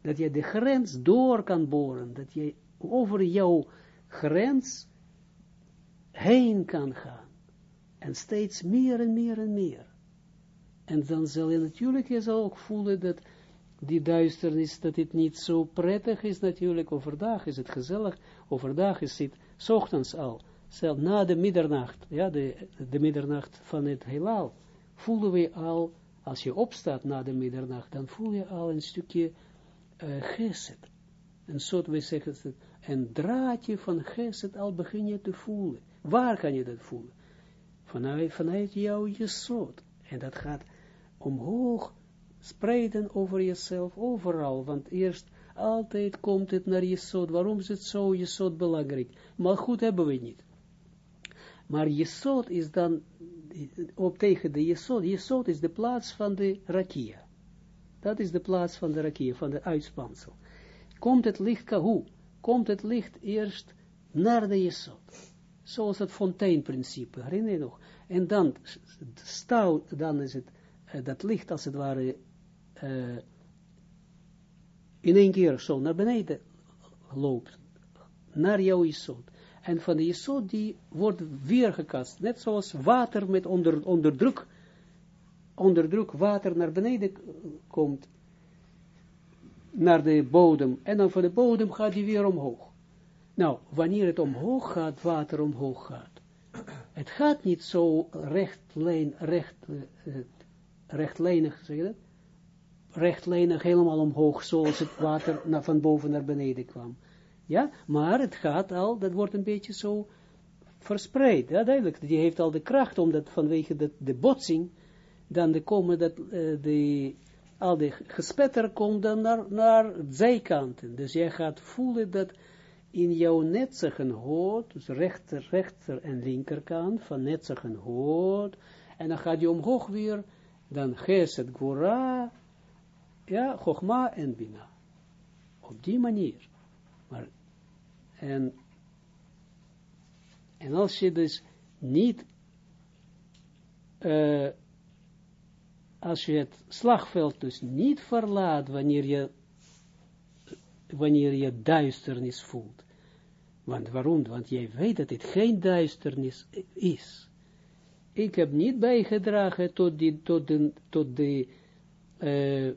Dat je de grens door kan boren, dat je over jouw grens heen kan gaan. En steeds meer en meer en meer. En dan zal je natuurlijk, je zal ook voelen dat die duisternis, dat het niet zo prettig is natuurlijk. Overdag is het gezellig, overdag is het, s ochtends al, zelf na de middernacht, ja, de, de middernacht van het heelal, voelen we al, als je opstaat na de middernacht, dan voel je al een stukje uh, geset. Een soort, we zeggen het, een draadje van geset al begin je te voelen. Waar kan je dat voelen? Vanuit, vanuit jouw jesot. En dat gaat omhoog, spreiden over jezelf, overal, want eerst altijd komt het naar Jesod. Waarom is het zo Jesod belangrijk? Maar goed hebben we niet. Maar Jesod is dan, op tegen de Jesod, Jesod is de plaats van de Rakia. Dat is de plaats van de Rakia, van de uitspansel. Komt het licht, hoe? Komt het licht eerst naar de Jesod. Zoals het fonteinprincipe, herinner je nog? En dan, stout, dan is het, uh, dat licht als het ware, uh, in één keer zo naar beneden loopt, naar jouw Jesod. En van de Jesod die wordt weergekast, net zoals water met onder, onder druk, onder druk water naar beneden komt, naar de bodem, en dan van de bodem gaat die weer omhoog. Nou, wanneer het omhoog gaat, water omhoog gaat, het gaat niet zo rechtlijn, recht, uh, rechtlijnig, zeg je dat? Rechtlijnig helemaal omhoog, zoals het water naar, van boven naar beneden kwam. Ja, maar het gaat al, dat wordt een beetje zo verspreid. Ja, duidelijk, die heeft al de kracht, omdat vanwege de, de botsing, dan de komen dat, uh, de, al de gespetter komt dan naar, naar zijkanten. Dus jij gaat voelen dat in jouw netzigen hoort, dus rechter, rechter en linkerkant van netzigen hoort, en dan gaat je omhoog weer, dan het Gora, ja, Chogma en Bina. Op die manier. Maar, en, en als je dus niet, uh, als je het slagveld dus niet verlaat, wanneer je, wanneer je duisternis voelt, want waarom? Want jij weet dat dit geen duisternis is. Ik heb niet bijgedragen tot, die, tot de, tot de uh,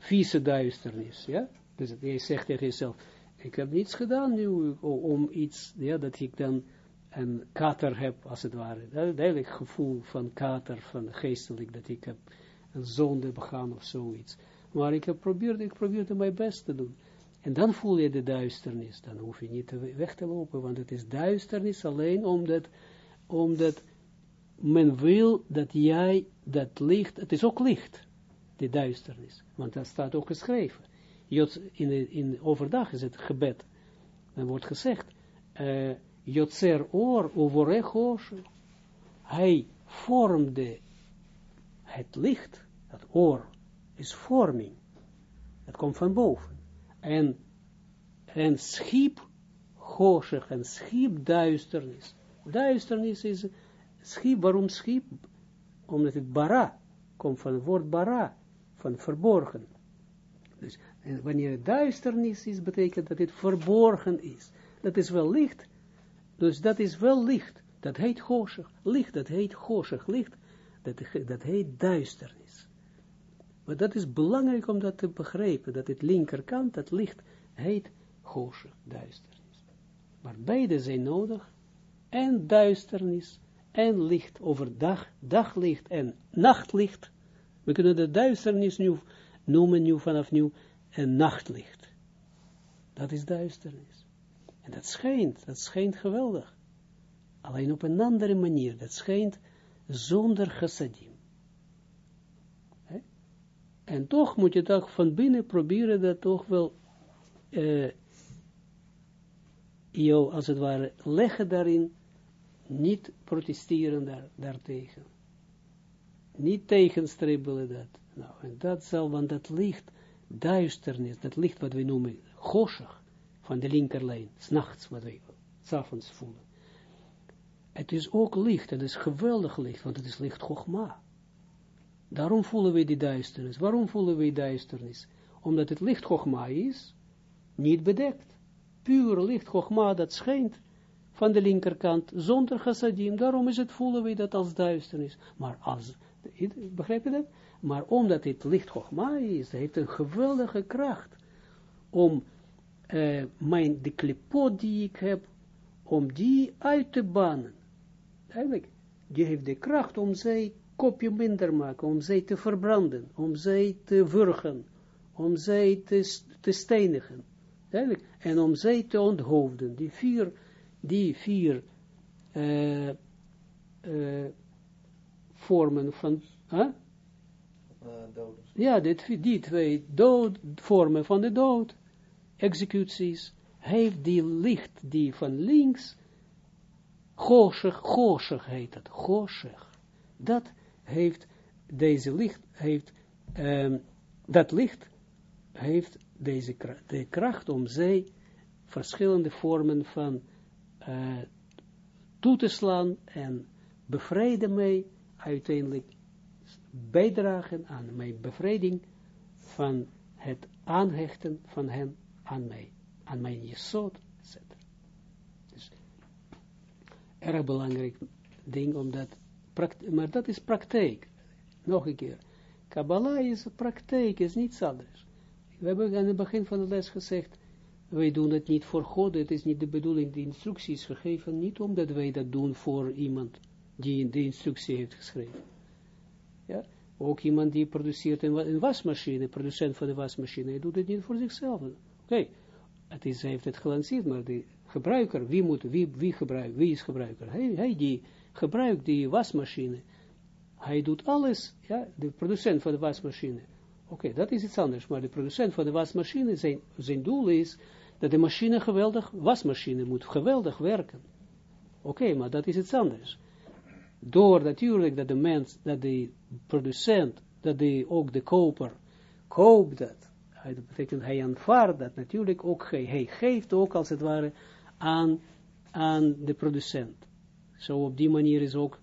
vieze duisternis. Ja? Dus jij zegt tegen jezelf, ik heb niets gedaan nu om iets, ja, dat ik dan een kater heb, als het ware. Dat duidelijk gevoel van kater, van geestelijk, dat ik heb een zonde begaan of zoiets. Maar ik heb probeerd, ik probeerde mijn best te doen. En dan voel je de duisternis. Dan hoef je niet weg te lopen, want het is duisternis alleen omdat, omdat men wil dat jij dat licht, het is ook licht, de duisternis. Want dat staat ook geschreven. In, in overdag is het gebed. Dan wordt gezegd, uh, Jotzer oor overechos, hij vormde het licht, het oor is vorming. Het komt van boven en, en schiep goshig en schiep duisternis. Duisternis is schiep, waarom schiep? Omdat het bara komt van het woord bara, van verborgen. Dus en wanneer duisternis is, betekent dat het verborgen is. Dat is wel licht, dus dat is wel licht. Dat heet goshig. Licht, dat heet goshig. Licht, dat, dat heet duisternis. Maar dat is belangrijk om dat te begrijpen, dat het linkerkant, dat licht, heet goosje, duisternis. Maar beide zijn nodig, en duisternis, en licht overdag, daglicht en nachtlicht. We kunnen de duisternis nu noemen nu vanaf nu een nachtlicht. Dat is duisternis. En dat schijnt, dat schijnt geweldig. Alleen op een andere manier, dat schijnt zonder chassadim. En toch moet je toch van binnen proberen dat toch wel uh, jou, als het ware, leggen daarin, niet protesteren daar, daartegen. Niet tegenstribbelen dat. Nou, en dat zal, want dat licht, duisternis, dat licht wat we noemen, goshig, van de linkerlijn, s'nachts, wat we s'avonds voelen. Het is ook licht, het is geweldig licht, want het is licht Chogma. Daarom voelen we die duisternis. Waarom voelen we duisternis? Omdat het licht Chogma is, niet bedekt. Puur licht Chogma dat schijnt van de linkerkant, zonder chassadim. Daarom is het, voelen we dat als duisternis. Maar als, begrijp je dat? Maar omdat het licht Chogma is, heeft een geweldige kracht om uh, mijn, de klipot die ik heb, om die uit te bannen. Eigenlijk, die heeft de kracht om zij kopje minder maken, om zij te verbranden, om zij te wurgen, om zij te, te stenigen. Eigenlijk. En om zij te onthoofden. Die vier, die vier uh, uh, vormen van, huh? ja, dit, die twee dood, vormen van de dood, executies, heeft die licht die van links, Goshech, Goshech heet het, Goshech, dat heeft, deze licht heeft, um, dat licht heeft deze de kracht om zij verschillende vormen van uh, toe te slaan en bevrijden mij uiteindelijk bijdragen aan mijn bevrijding van het aanhechten van hen aan mij, aan mijn jesot, etc. Dus, erg belangrijk ding, omdat, maar dat is praktijk. Nog een keer. Kabbalah is praktijk, is niets anders. We hebben aan het begin van de les gezegd, wij doen het niet voor God, het is niet de bedoeling, de instructies gegeven, niet omdat wij dat doen voor iemand die de instructie heeft geschreven. Ja? Ook iemand die produceert een, wasmachine, producent van de wasmachine, hij doet het niet voor zichzelf. Oké, het is, hij heeft het gelanceerd, maar de gebruiker, wie moet, wie, wie wie is gebruiker? Hij, hij die gebruikt die wasmachine, hij doet alles, ja, de producent van de wasmachine. Oké, dat is iets anders, maar de producent van de wasmachine, zijn, zijn doel is, dat de machine geweldig, wasmachine moet geweldig werken. Oké, maar dat is iets anders door natuurlijk dat de mens, dat de producent, dat de, ook de koper, koopt dat. Dat betekent, hij aanvaardt dat natuurlijk ook, hij, geeft ook als het ware aan, aan de producent. Zo op die manier is ook,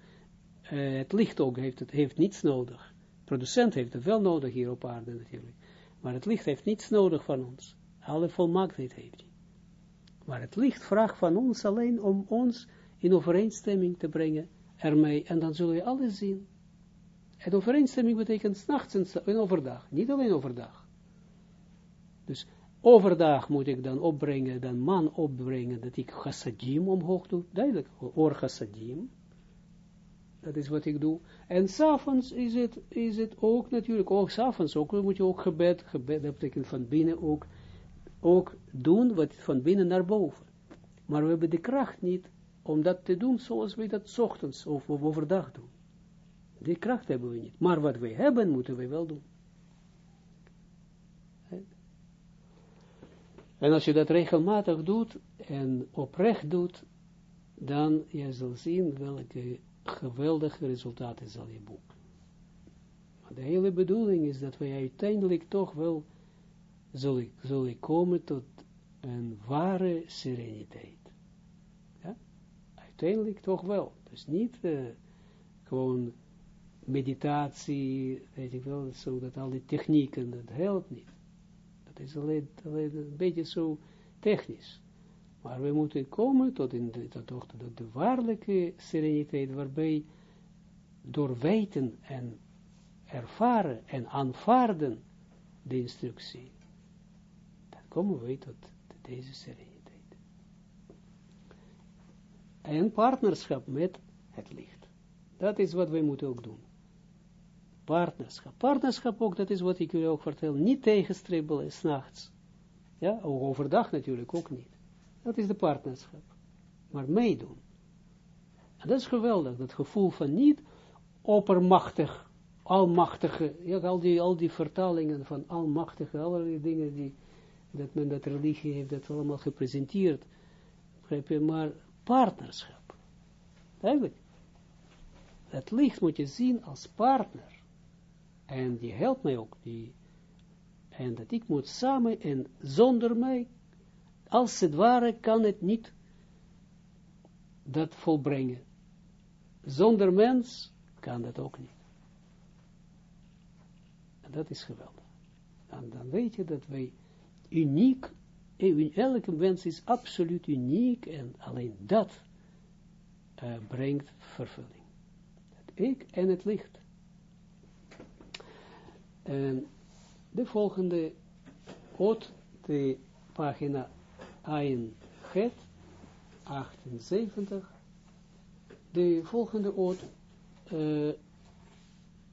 uh, het licht ook, heeft, het heeft niets nodig. De producent heeft het wel nodig hier op aarde natuurlijk. Maar het licht heeft niets nodig van ons. Alle volmaaktheid heeft hij. Maar het licht vraagt van ons alleen om ons in overeenstemming te brengen ermee, en dan zul je alles zien. En overeenstemming betekent s'nachts en overdag, niet alleen overdag. Dus overdag moet ik dan opbrengen, dan man opbrengen, dat ik chassadim omhoog doe, duidelijk, or chassadim, dat is wat ik doe. En s'avonds is het, is het ook natuurlijk, ook s'avonds ook, moet je ook gebed, gebed, dat betekent van binnen ook, ook doen wat van binnen naar boven. Maar we hebben de kracht niet om dat te doen zoals we dat ochtends of, overdag doen. Die kracht hebben we niet. Maar wat wij hebben, moeten we wel doen. En als je dat regelmatig doet en oprecht doet, dan je zal zien welke geweldige resultaten zal je boeken. de hele bedoeling is dat wij uiteindelijk toch wel zullen komen tot een ware sereniteit uiteindelijk toch wel. Dus niet uh, gewoon meditatie, weet ik wel, zo dat al die technieken, dat helpt niet. Dat is alleen, een beetje zo technisch. Maar we moeten komen tot, in de, tot, tot, de waarlijke sereniteit, waarbij door weten en ervaren en aanvaarden de instructie, dan komen we tot deze sereniteit en partnerschap met het licht. Dat is wat wij moeten ook doen. Partnerschap. Partnerschap ook, dat is wat ik jullie ook vertel, niet tegenstribbelen s'nachts. Ja, overdag natuurlijk ook niet. Dat is de partnerschap. Maar meedoen. En dat is geweldig, dat gevoel van niet oppermachtig, almachtige, ja, al die, al die vertalingen van almachtige, allerlei dingen die, dat men dat religie heeft, dat allemaal gepresenteerd, begrijp je, maar partnerschap. Eigenlijk. Het licht moet je zien als partner. En die helpt mij ook. Die, en dat ik moet samen en zonder mij, als het ware, kan het niet dat volbrengen. Zonder mens kan dat ook niet. En dat is geweldig. En dan weet je dat wij uniek elke mens is absoluut uniek en alleen dat uh, brengt vervulling. Het ik en het licht. En de volgende oot, de pagina 1 het 78. De volgende oot, uh,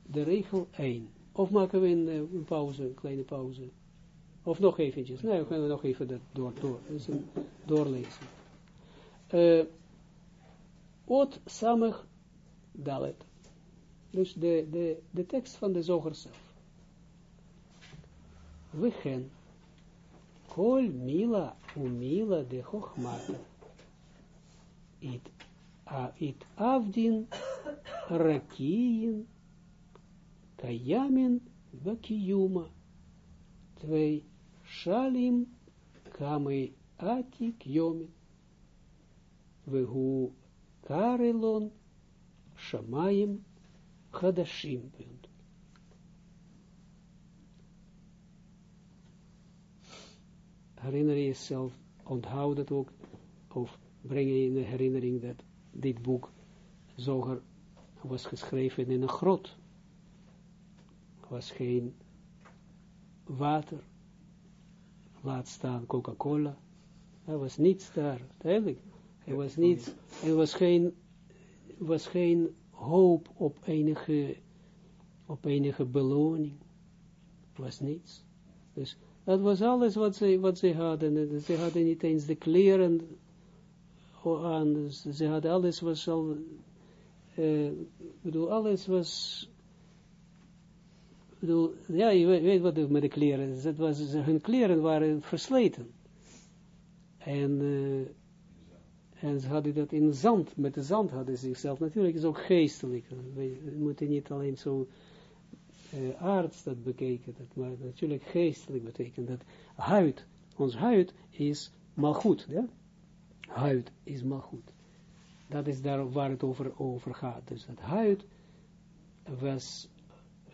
de regel 1. Of maken we een, een pauze, een kleine pauze. Of nog eventjes. Nee, we gaan nog even dat door, door, dus doorlezen. Uh, Ot samig dalet. Dus de, de, de tekst van de zoger zelf. Wechen. Kol mila umila de chochmata. It, a, it avdin rakiyin kayamin bakiyuma. Twee shalim kamei atik yomin. Vehu karelon shamayim chadashim. Herinner je jezelf, onthoud het ook, of breng je in de herinnering dat dit boek zoger was geschreven in een grot. Was geen water, laat staan Coca-Cola, er was niets daar, duidelijk. Er was niets, er was geen, was geen hoop op enige, op enige beloning, er was niets. Dus dat was alles wat ze, wat ze hadden. Ze hadden niet eens de kleren aan. Dus ze hadden alles was al, uh, bedoel, alles was, bedoel, ja, je weet, wat met de kleren, dat was, hun kleren waren versleten. En, uh, en ze hadden dat in zand, met de zand hadden ze zichzelf, natuurlijk is ook geestelijk, we moeten niet alleen zo uh, aards dat bekeken, dat maar natuurlijk geestelijk betekent dat huid, ons huid is malgoed, ja? Huid is malgoed. Dat is daar waar het over, over gaat. Dus dat huid was,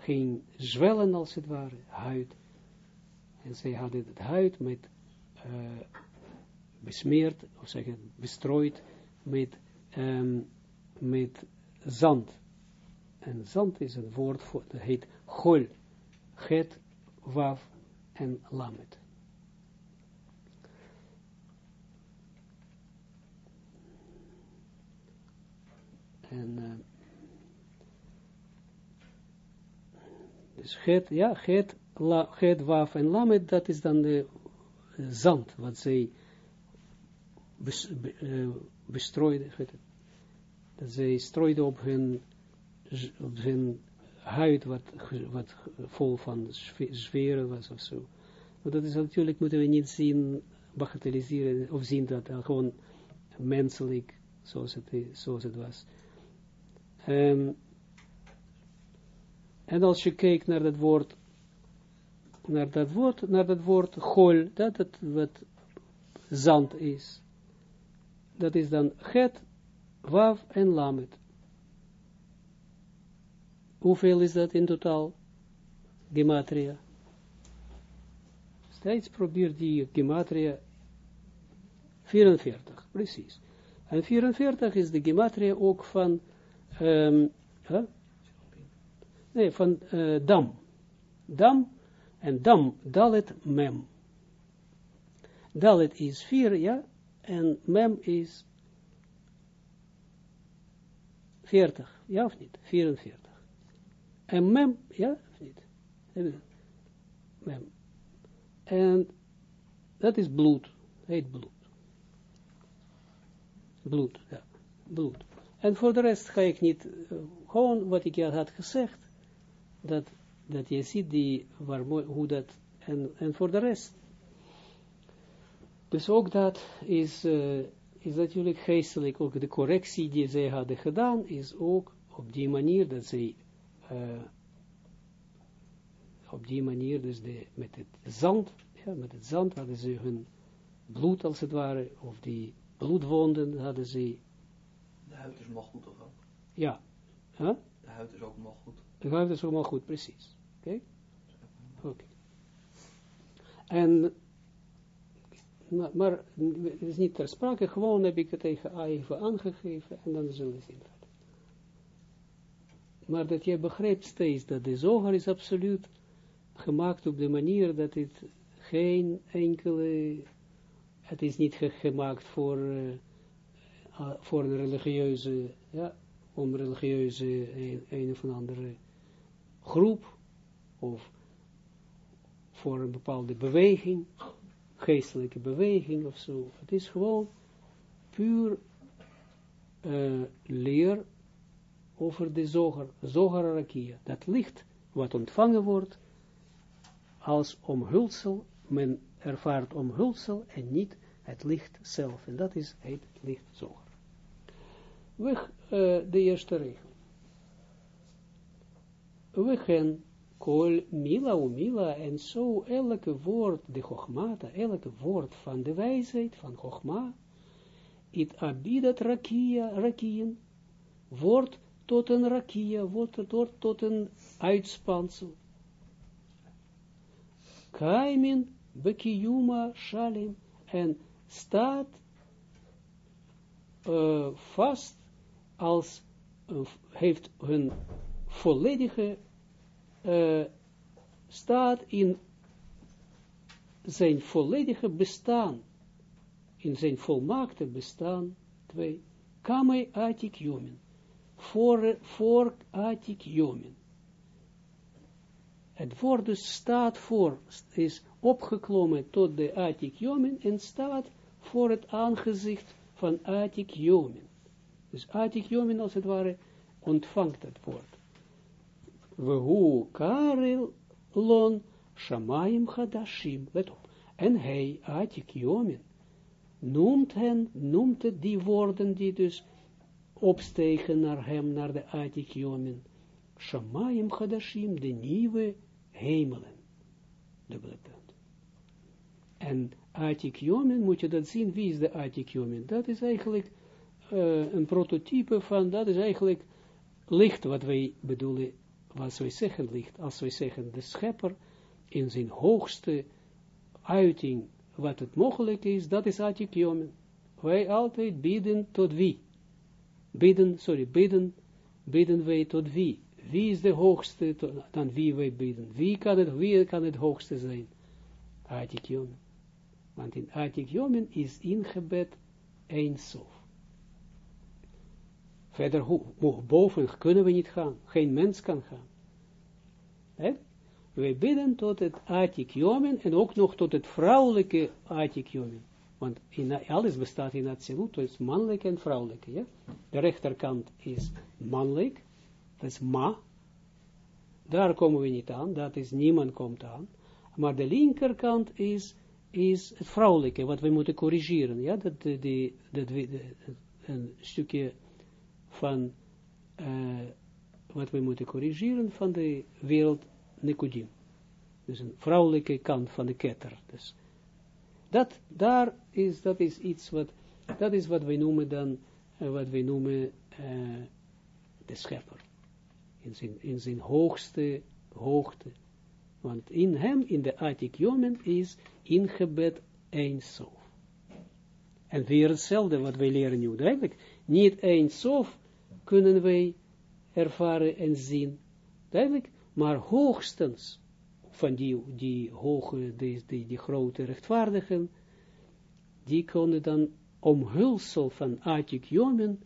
ging zwellen als het ware, huid. En zij hadden het huid met uh, besmeerd, of zeggen, bestrooid met, um, met zand. En zand is een woord voor, dat heet Gol, Het, Wav en Lamet. En uh, dus het, ja, het, la, het, waf en lamet, dat is dan de uh, zand, wat zij bes, be, uh, bestrooiden, dat zij strooiden op hun, op hun huid wat, wat vol van sferen was of zo. Maar dat is natuurlijk, moeten we niet zien, bagatelliseren, of zien dat uh, gewoon menselijk, zoals het, zoals het was. Um, en als je kijkt naar dat woord, naar dat woord, naar dat woord gol, dat het wat zand is. Dat is dan het, wav en lamet. Hoeveel is dat in totaal? Gematria. Steeds probeer die gematria 44, precies. En 44 is de gematria ook van, huh? Nee, van uh, dam. Dam en dam, dalet, mem. Dalet is 4, ja, en mem is 40, ja of niet? 44. En mem, ja, of niet? Mem. En dat is bloed, heet bloed. Bloed, ja, bloed. En voor de rest ga ik niet, uh, gewoon wat ik je had gezegd, dat, dat je ziet die, waar, hoe dat, en, en voor de rest. Dus ook dat is, uh, is natuurlijk geestelijk, ook de correctie die zij hadden gedaan, is ook op die manier dat zij uh, op die manier, dus de, met het zand, ja, met het zand hadden ze hun bloed als het ware, of die bloedwonden hadden ze. De huid is nog goed, of ook? Ja. Huh? De huid is ook nog goed. Huid is ook nog goed, precies. Oké? Oké. En, maar, het is niet ter sprake, gewoon heb ik het even aangegeven en dan zullen we zien maar dat je begrijpt steeds dat de zoger is absoluut gemaakt op de manier dat het geen enkele, het is niet gemaakt voor, uh, voor een religieuze, ja, om religieuze een, een of andere groep, of voor een bepaalde beweging, geestelijke beweging of zo. Het is gewoon puur uh, leer over de zoger, zoger rakia. Dat licht wat ontvangen wordt, als omhulsel, men ervaart omhulsel en niet het licht zelf. En dat is het licht zoger. Weg uh, de eerste regel. We gaan kol mila u mila en zo elke woord, de chogmata, elke woord van de wijsheid, van chogma, it abidat rakia, rakien, wordt tot een rakia, wordt tot een uitspansel. Kaimin bekiyuma shalim en staat uh, vast als heeft hun volledige uh, staat in zijn volledige bestaan, in zijn volmaakte bestaan, twee, kamei atik jomen, voor, voor atik jomen. Het woord dus staat voor, is opgeklommen tot de atik jomen en staat voor het aangezicht van atik jomen. Dus atik jomen als het ware ontvangt het woord. Wehu karel lon shamayim hadashim. Let op. En hij, atik jomen, noemt hen, noemt die woorden die dus opstegen naar hem, naar de atik jomen. Shamayim hadashim, de nieuwe hemelen. Dubbele punt. En Atik Yomin, moet je dat zien, wie is de Atik Yomin? Dat is eigenlijk een prototype van, dat is eigenlijk licht wat wij bedoelen, wat wij zeggen licht, als wij zeggen de schepper in zijn hoogste uiting, wat het mogelijk is, dat is Atik Yomin. Wij altijd bidden tot wie? Bidden, sorry, bidden, bidden wij tot wie? Wie is de hoogste dan wie wij bidden? Wie kan het, wie kan het hoogste zijn? Atik Yomin. Want in Atik Yomin is ingebed één sof. Verder, boven kunnen we niet gaan. Geen mens kan gaan. Wij bidden tot het Atik en ook nog tot het vrouwelijke Atik. Want in, alles bestaat in Atsilut, dus mannelijk en vrouwelijk. Ja? De rechterkant is mannelijk, dat is ma. Daar komen we niet aan, dat is niemand komt aan. Maar de linkerkant is is het vrouwelijke, wat we moeten corrigeren. Ja, dat, de, dat we, een stukje van uh, wat we moeten corrigeren van de wereld Nicodim. Dus een vrouwelijke kant van de ketter. Dus dat, daar is, dat is iets wat, dat is wat wij noemen dan, uh, wat wij noemen uh, de schepper. In zijn, in zijn hoogste hoogte. Want in hem, in de Atik Yomen, is ingebed Eindsof. En weer hetzelfde wat wij leren nu. Duidelijk, niet Eindsof kunnen wij ervaren en zien. Duidelijk, maar hoogstens van die, die hoge, die, die, grote rechtvaardigen, die konden dan omhulsel van Atik Yomen,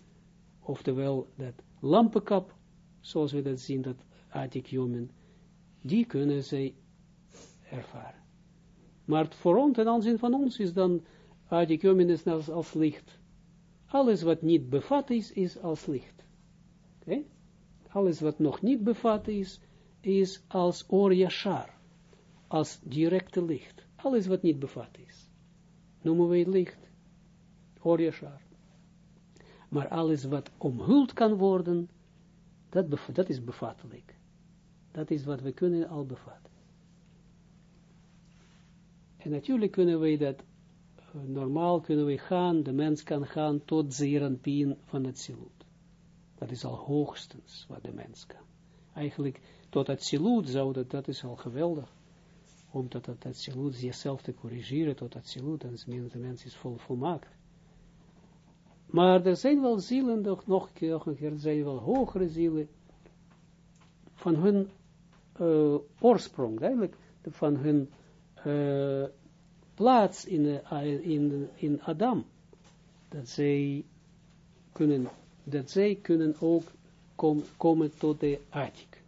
oftewel dat lampenkap, zoals we dat zien, dat Atik Yomen, die kunnen zij ervaren. Maar voor ons, ten aanzien van ons, is dan Adikomen is als, als licht. Alles wat niet bevat is, is als licht. Alles wat nog niet bevat is, is als Or als directe licht. Alles wat niet bevat is, noemen we licht, Or Maar alles wat omhuld kan worden, dat, dat is bevattelijk. Dat is wat we kunnen al bevatten. En natuurlijk kunnen we dat, uh, normaal kunnen we gaan, de mens kan gaan tot pien van het siloed. Dat is al hoogstens wat de mens kan. Eigenlijk tot het siloed zou dat, dat is al geweldig. Omdat dat, dat siloed te corrigeren tot het siloed, dan is de mens is vol volmaakt. Maar er zijn wel zielen, nog, nog een keer, er zijn wel hogere zielen, van hun uh, oorsprong, eigenlijk van hun uh, plaats in, in, in Adam, dat zij kunnen, dat zij kunnen ook kom, komen tot de Atik.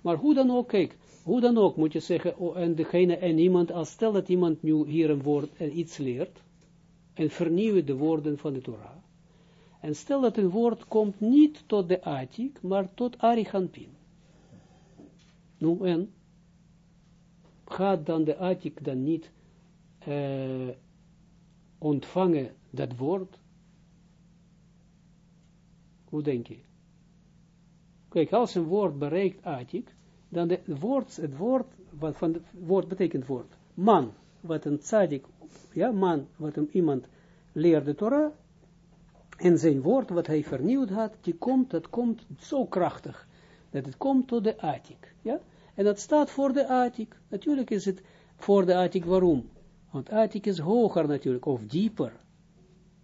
Maar hoe dan ook, kijk, hoe dan ook moet je zeggen, oh, en degene en iemand, als stel dat iemand nu hier een woord en iets leert, en vernieuwt de woorden van de Torah, en stel dat een woord komt niet tot de Atik, maar tot Arichampin. Nu en, gaat dan de Atik dan niet uh, ontvangen dat woord? Hoe denk je? Kijk, als een woord bereikt Atik, dan de, woord, het woord, wat van het woord betekent woord, man, wat een tzadik, ja, man, wat een, iemand leerde Torah, en zijn woord, wat hij vernieuwd had, die komt, dat komt zo krachtig, dat het komt tot de Atik, ja, en dat staat voor de Atik, natuurlijk is het voor de Atik, waarom? Want Atik is hoger natuurlijk, of dieper,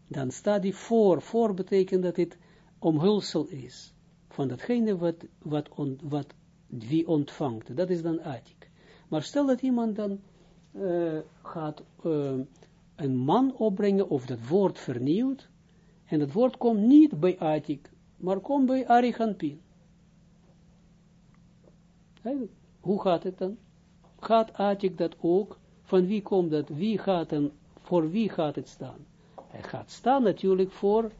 dan staat die voor, voor betekent dat het omhulsel is, van datgene wat, wat, wat wie ontvangt, dat is dan Atik. Maar stel dat iemand dan uh, gaat uh, een man opbrengen, of dat woord vernieuwt, en dat woord komt niet bij Atik, maar komt bij Ariganpin. Hoe gaat het dan? Gaat Atik dat ook? Van wie komt dat? Wie gaat dan, voor wie gaat het staan? Het gaat staan natuurlijk voor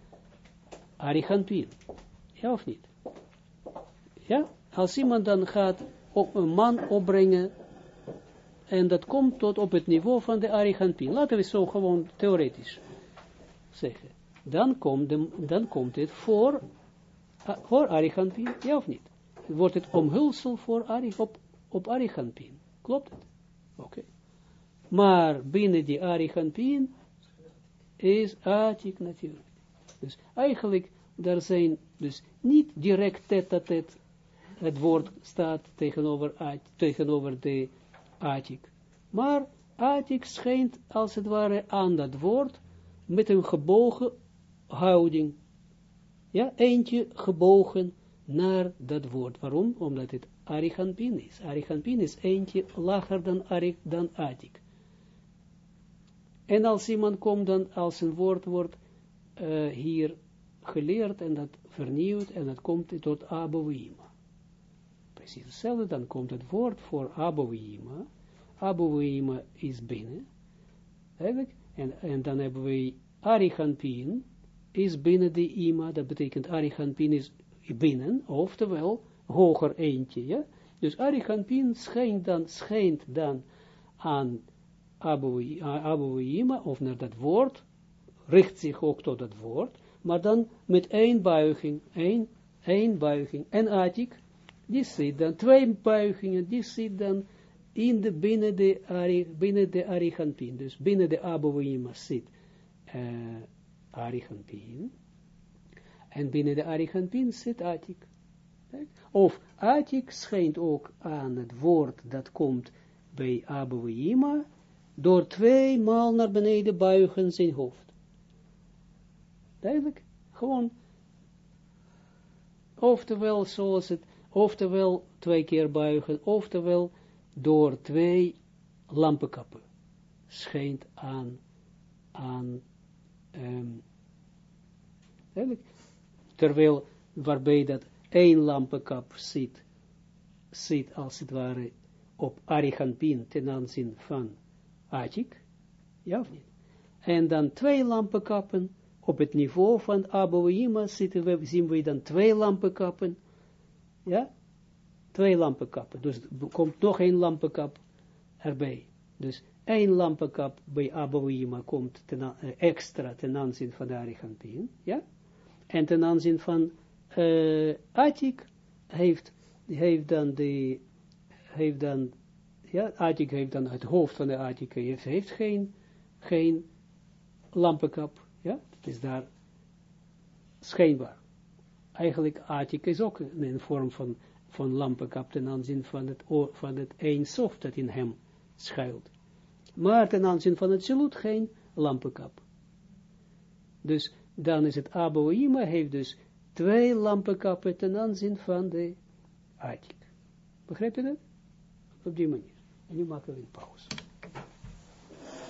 Ariganpin. Ja of niet? Ja? Als iemand dan gaat op een man opbrengen, en dat komt tot op het niveau van de Ariganpin. Laten we zo gewoon theoretisch zeggen. Dan komt, dan komt het voor, voor Ariganpin, ja of niet? Wordt het omhulsel voor op, op. Klopt het? Oké. Maar binnen die Ariganpin is Atik natuurlijk. Dus eigenlijk, daar zijn dus niet direct tet-a-tet het woord staat tegenover, tegenover de Atik. Maar Atik schijnt als het ware aan dat woord met een gebogen houding. Ja, eentje gebogen naar dat woord. Waarom? Omdat het Ariganpin is. Ariganpin is eentje lager dan, dan Atik. En als iemand komt dan, als een woord wordt uh, hier geleerd en dat vernieuwd en dat komt tot Abouima precies hetzelfde, dan komt het woord voor Abouima. Abouima is binnen. Eigenlijk. En, dan hebben we Arihanpin, is binnen de ima, dat betekent Arihanpin is binnen, oftewel hoger eentje, ja. Dus Arihanpin schijnt dan, dan aan Abouima, of naar dat woord, richt zich ook tot dat woord, maar dan met één buiging, één, één buiging. En Atik, die zit dan, twee buigingen, die zit dan in de, binnen de, ari, binnen de dus binnen de Abouima zit uh, en binnen de Ariganpin zit Atik. Of Atik schijnt ook aan het woord dat komt bij Abouima, door twee maal naar beneden buigen zijn hoofd. Duidelijk? Gewoon, oftewel zoals het oftewel twee keer buigen, oftewel door twee lampenkappen schijnt aan, aan um, terwijl, waarbij dat één lampenkap zit, zit als het ware op Ariganpin ten aanzien van Atik, ja of niet? En dan twee lampenkappen op het niveau van Abouima zitten we, zien we dan twee lampenkappen ja, twee lampenkappen. Dus er komt nog één lampenkap erbij. Dus één lampenkap bij Abouima komt ten, uh, extra ten aanzien van de Arigantin, ja. En ten aanzien van uh, Atik heeft, heeft dan de, heeft dan, ja, Atik heeft dan het hoofd van de Atik, heeft geen, geen lampenkap, ja. Is daar schijnbaar eigenlijk Atik is ook een vorm van, van lampenkap ten aanzien van het, van het dat in hem schuilt. Maar ten aanzien van het Zilut geen lampenkap. Dus dan is het Aboima heeft dus twee lampenkappen ten aanzien van de Atik. Begrijp je dat? Op die manier. En nu maken we een pauze.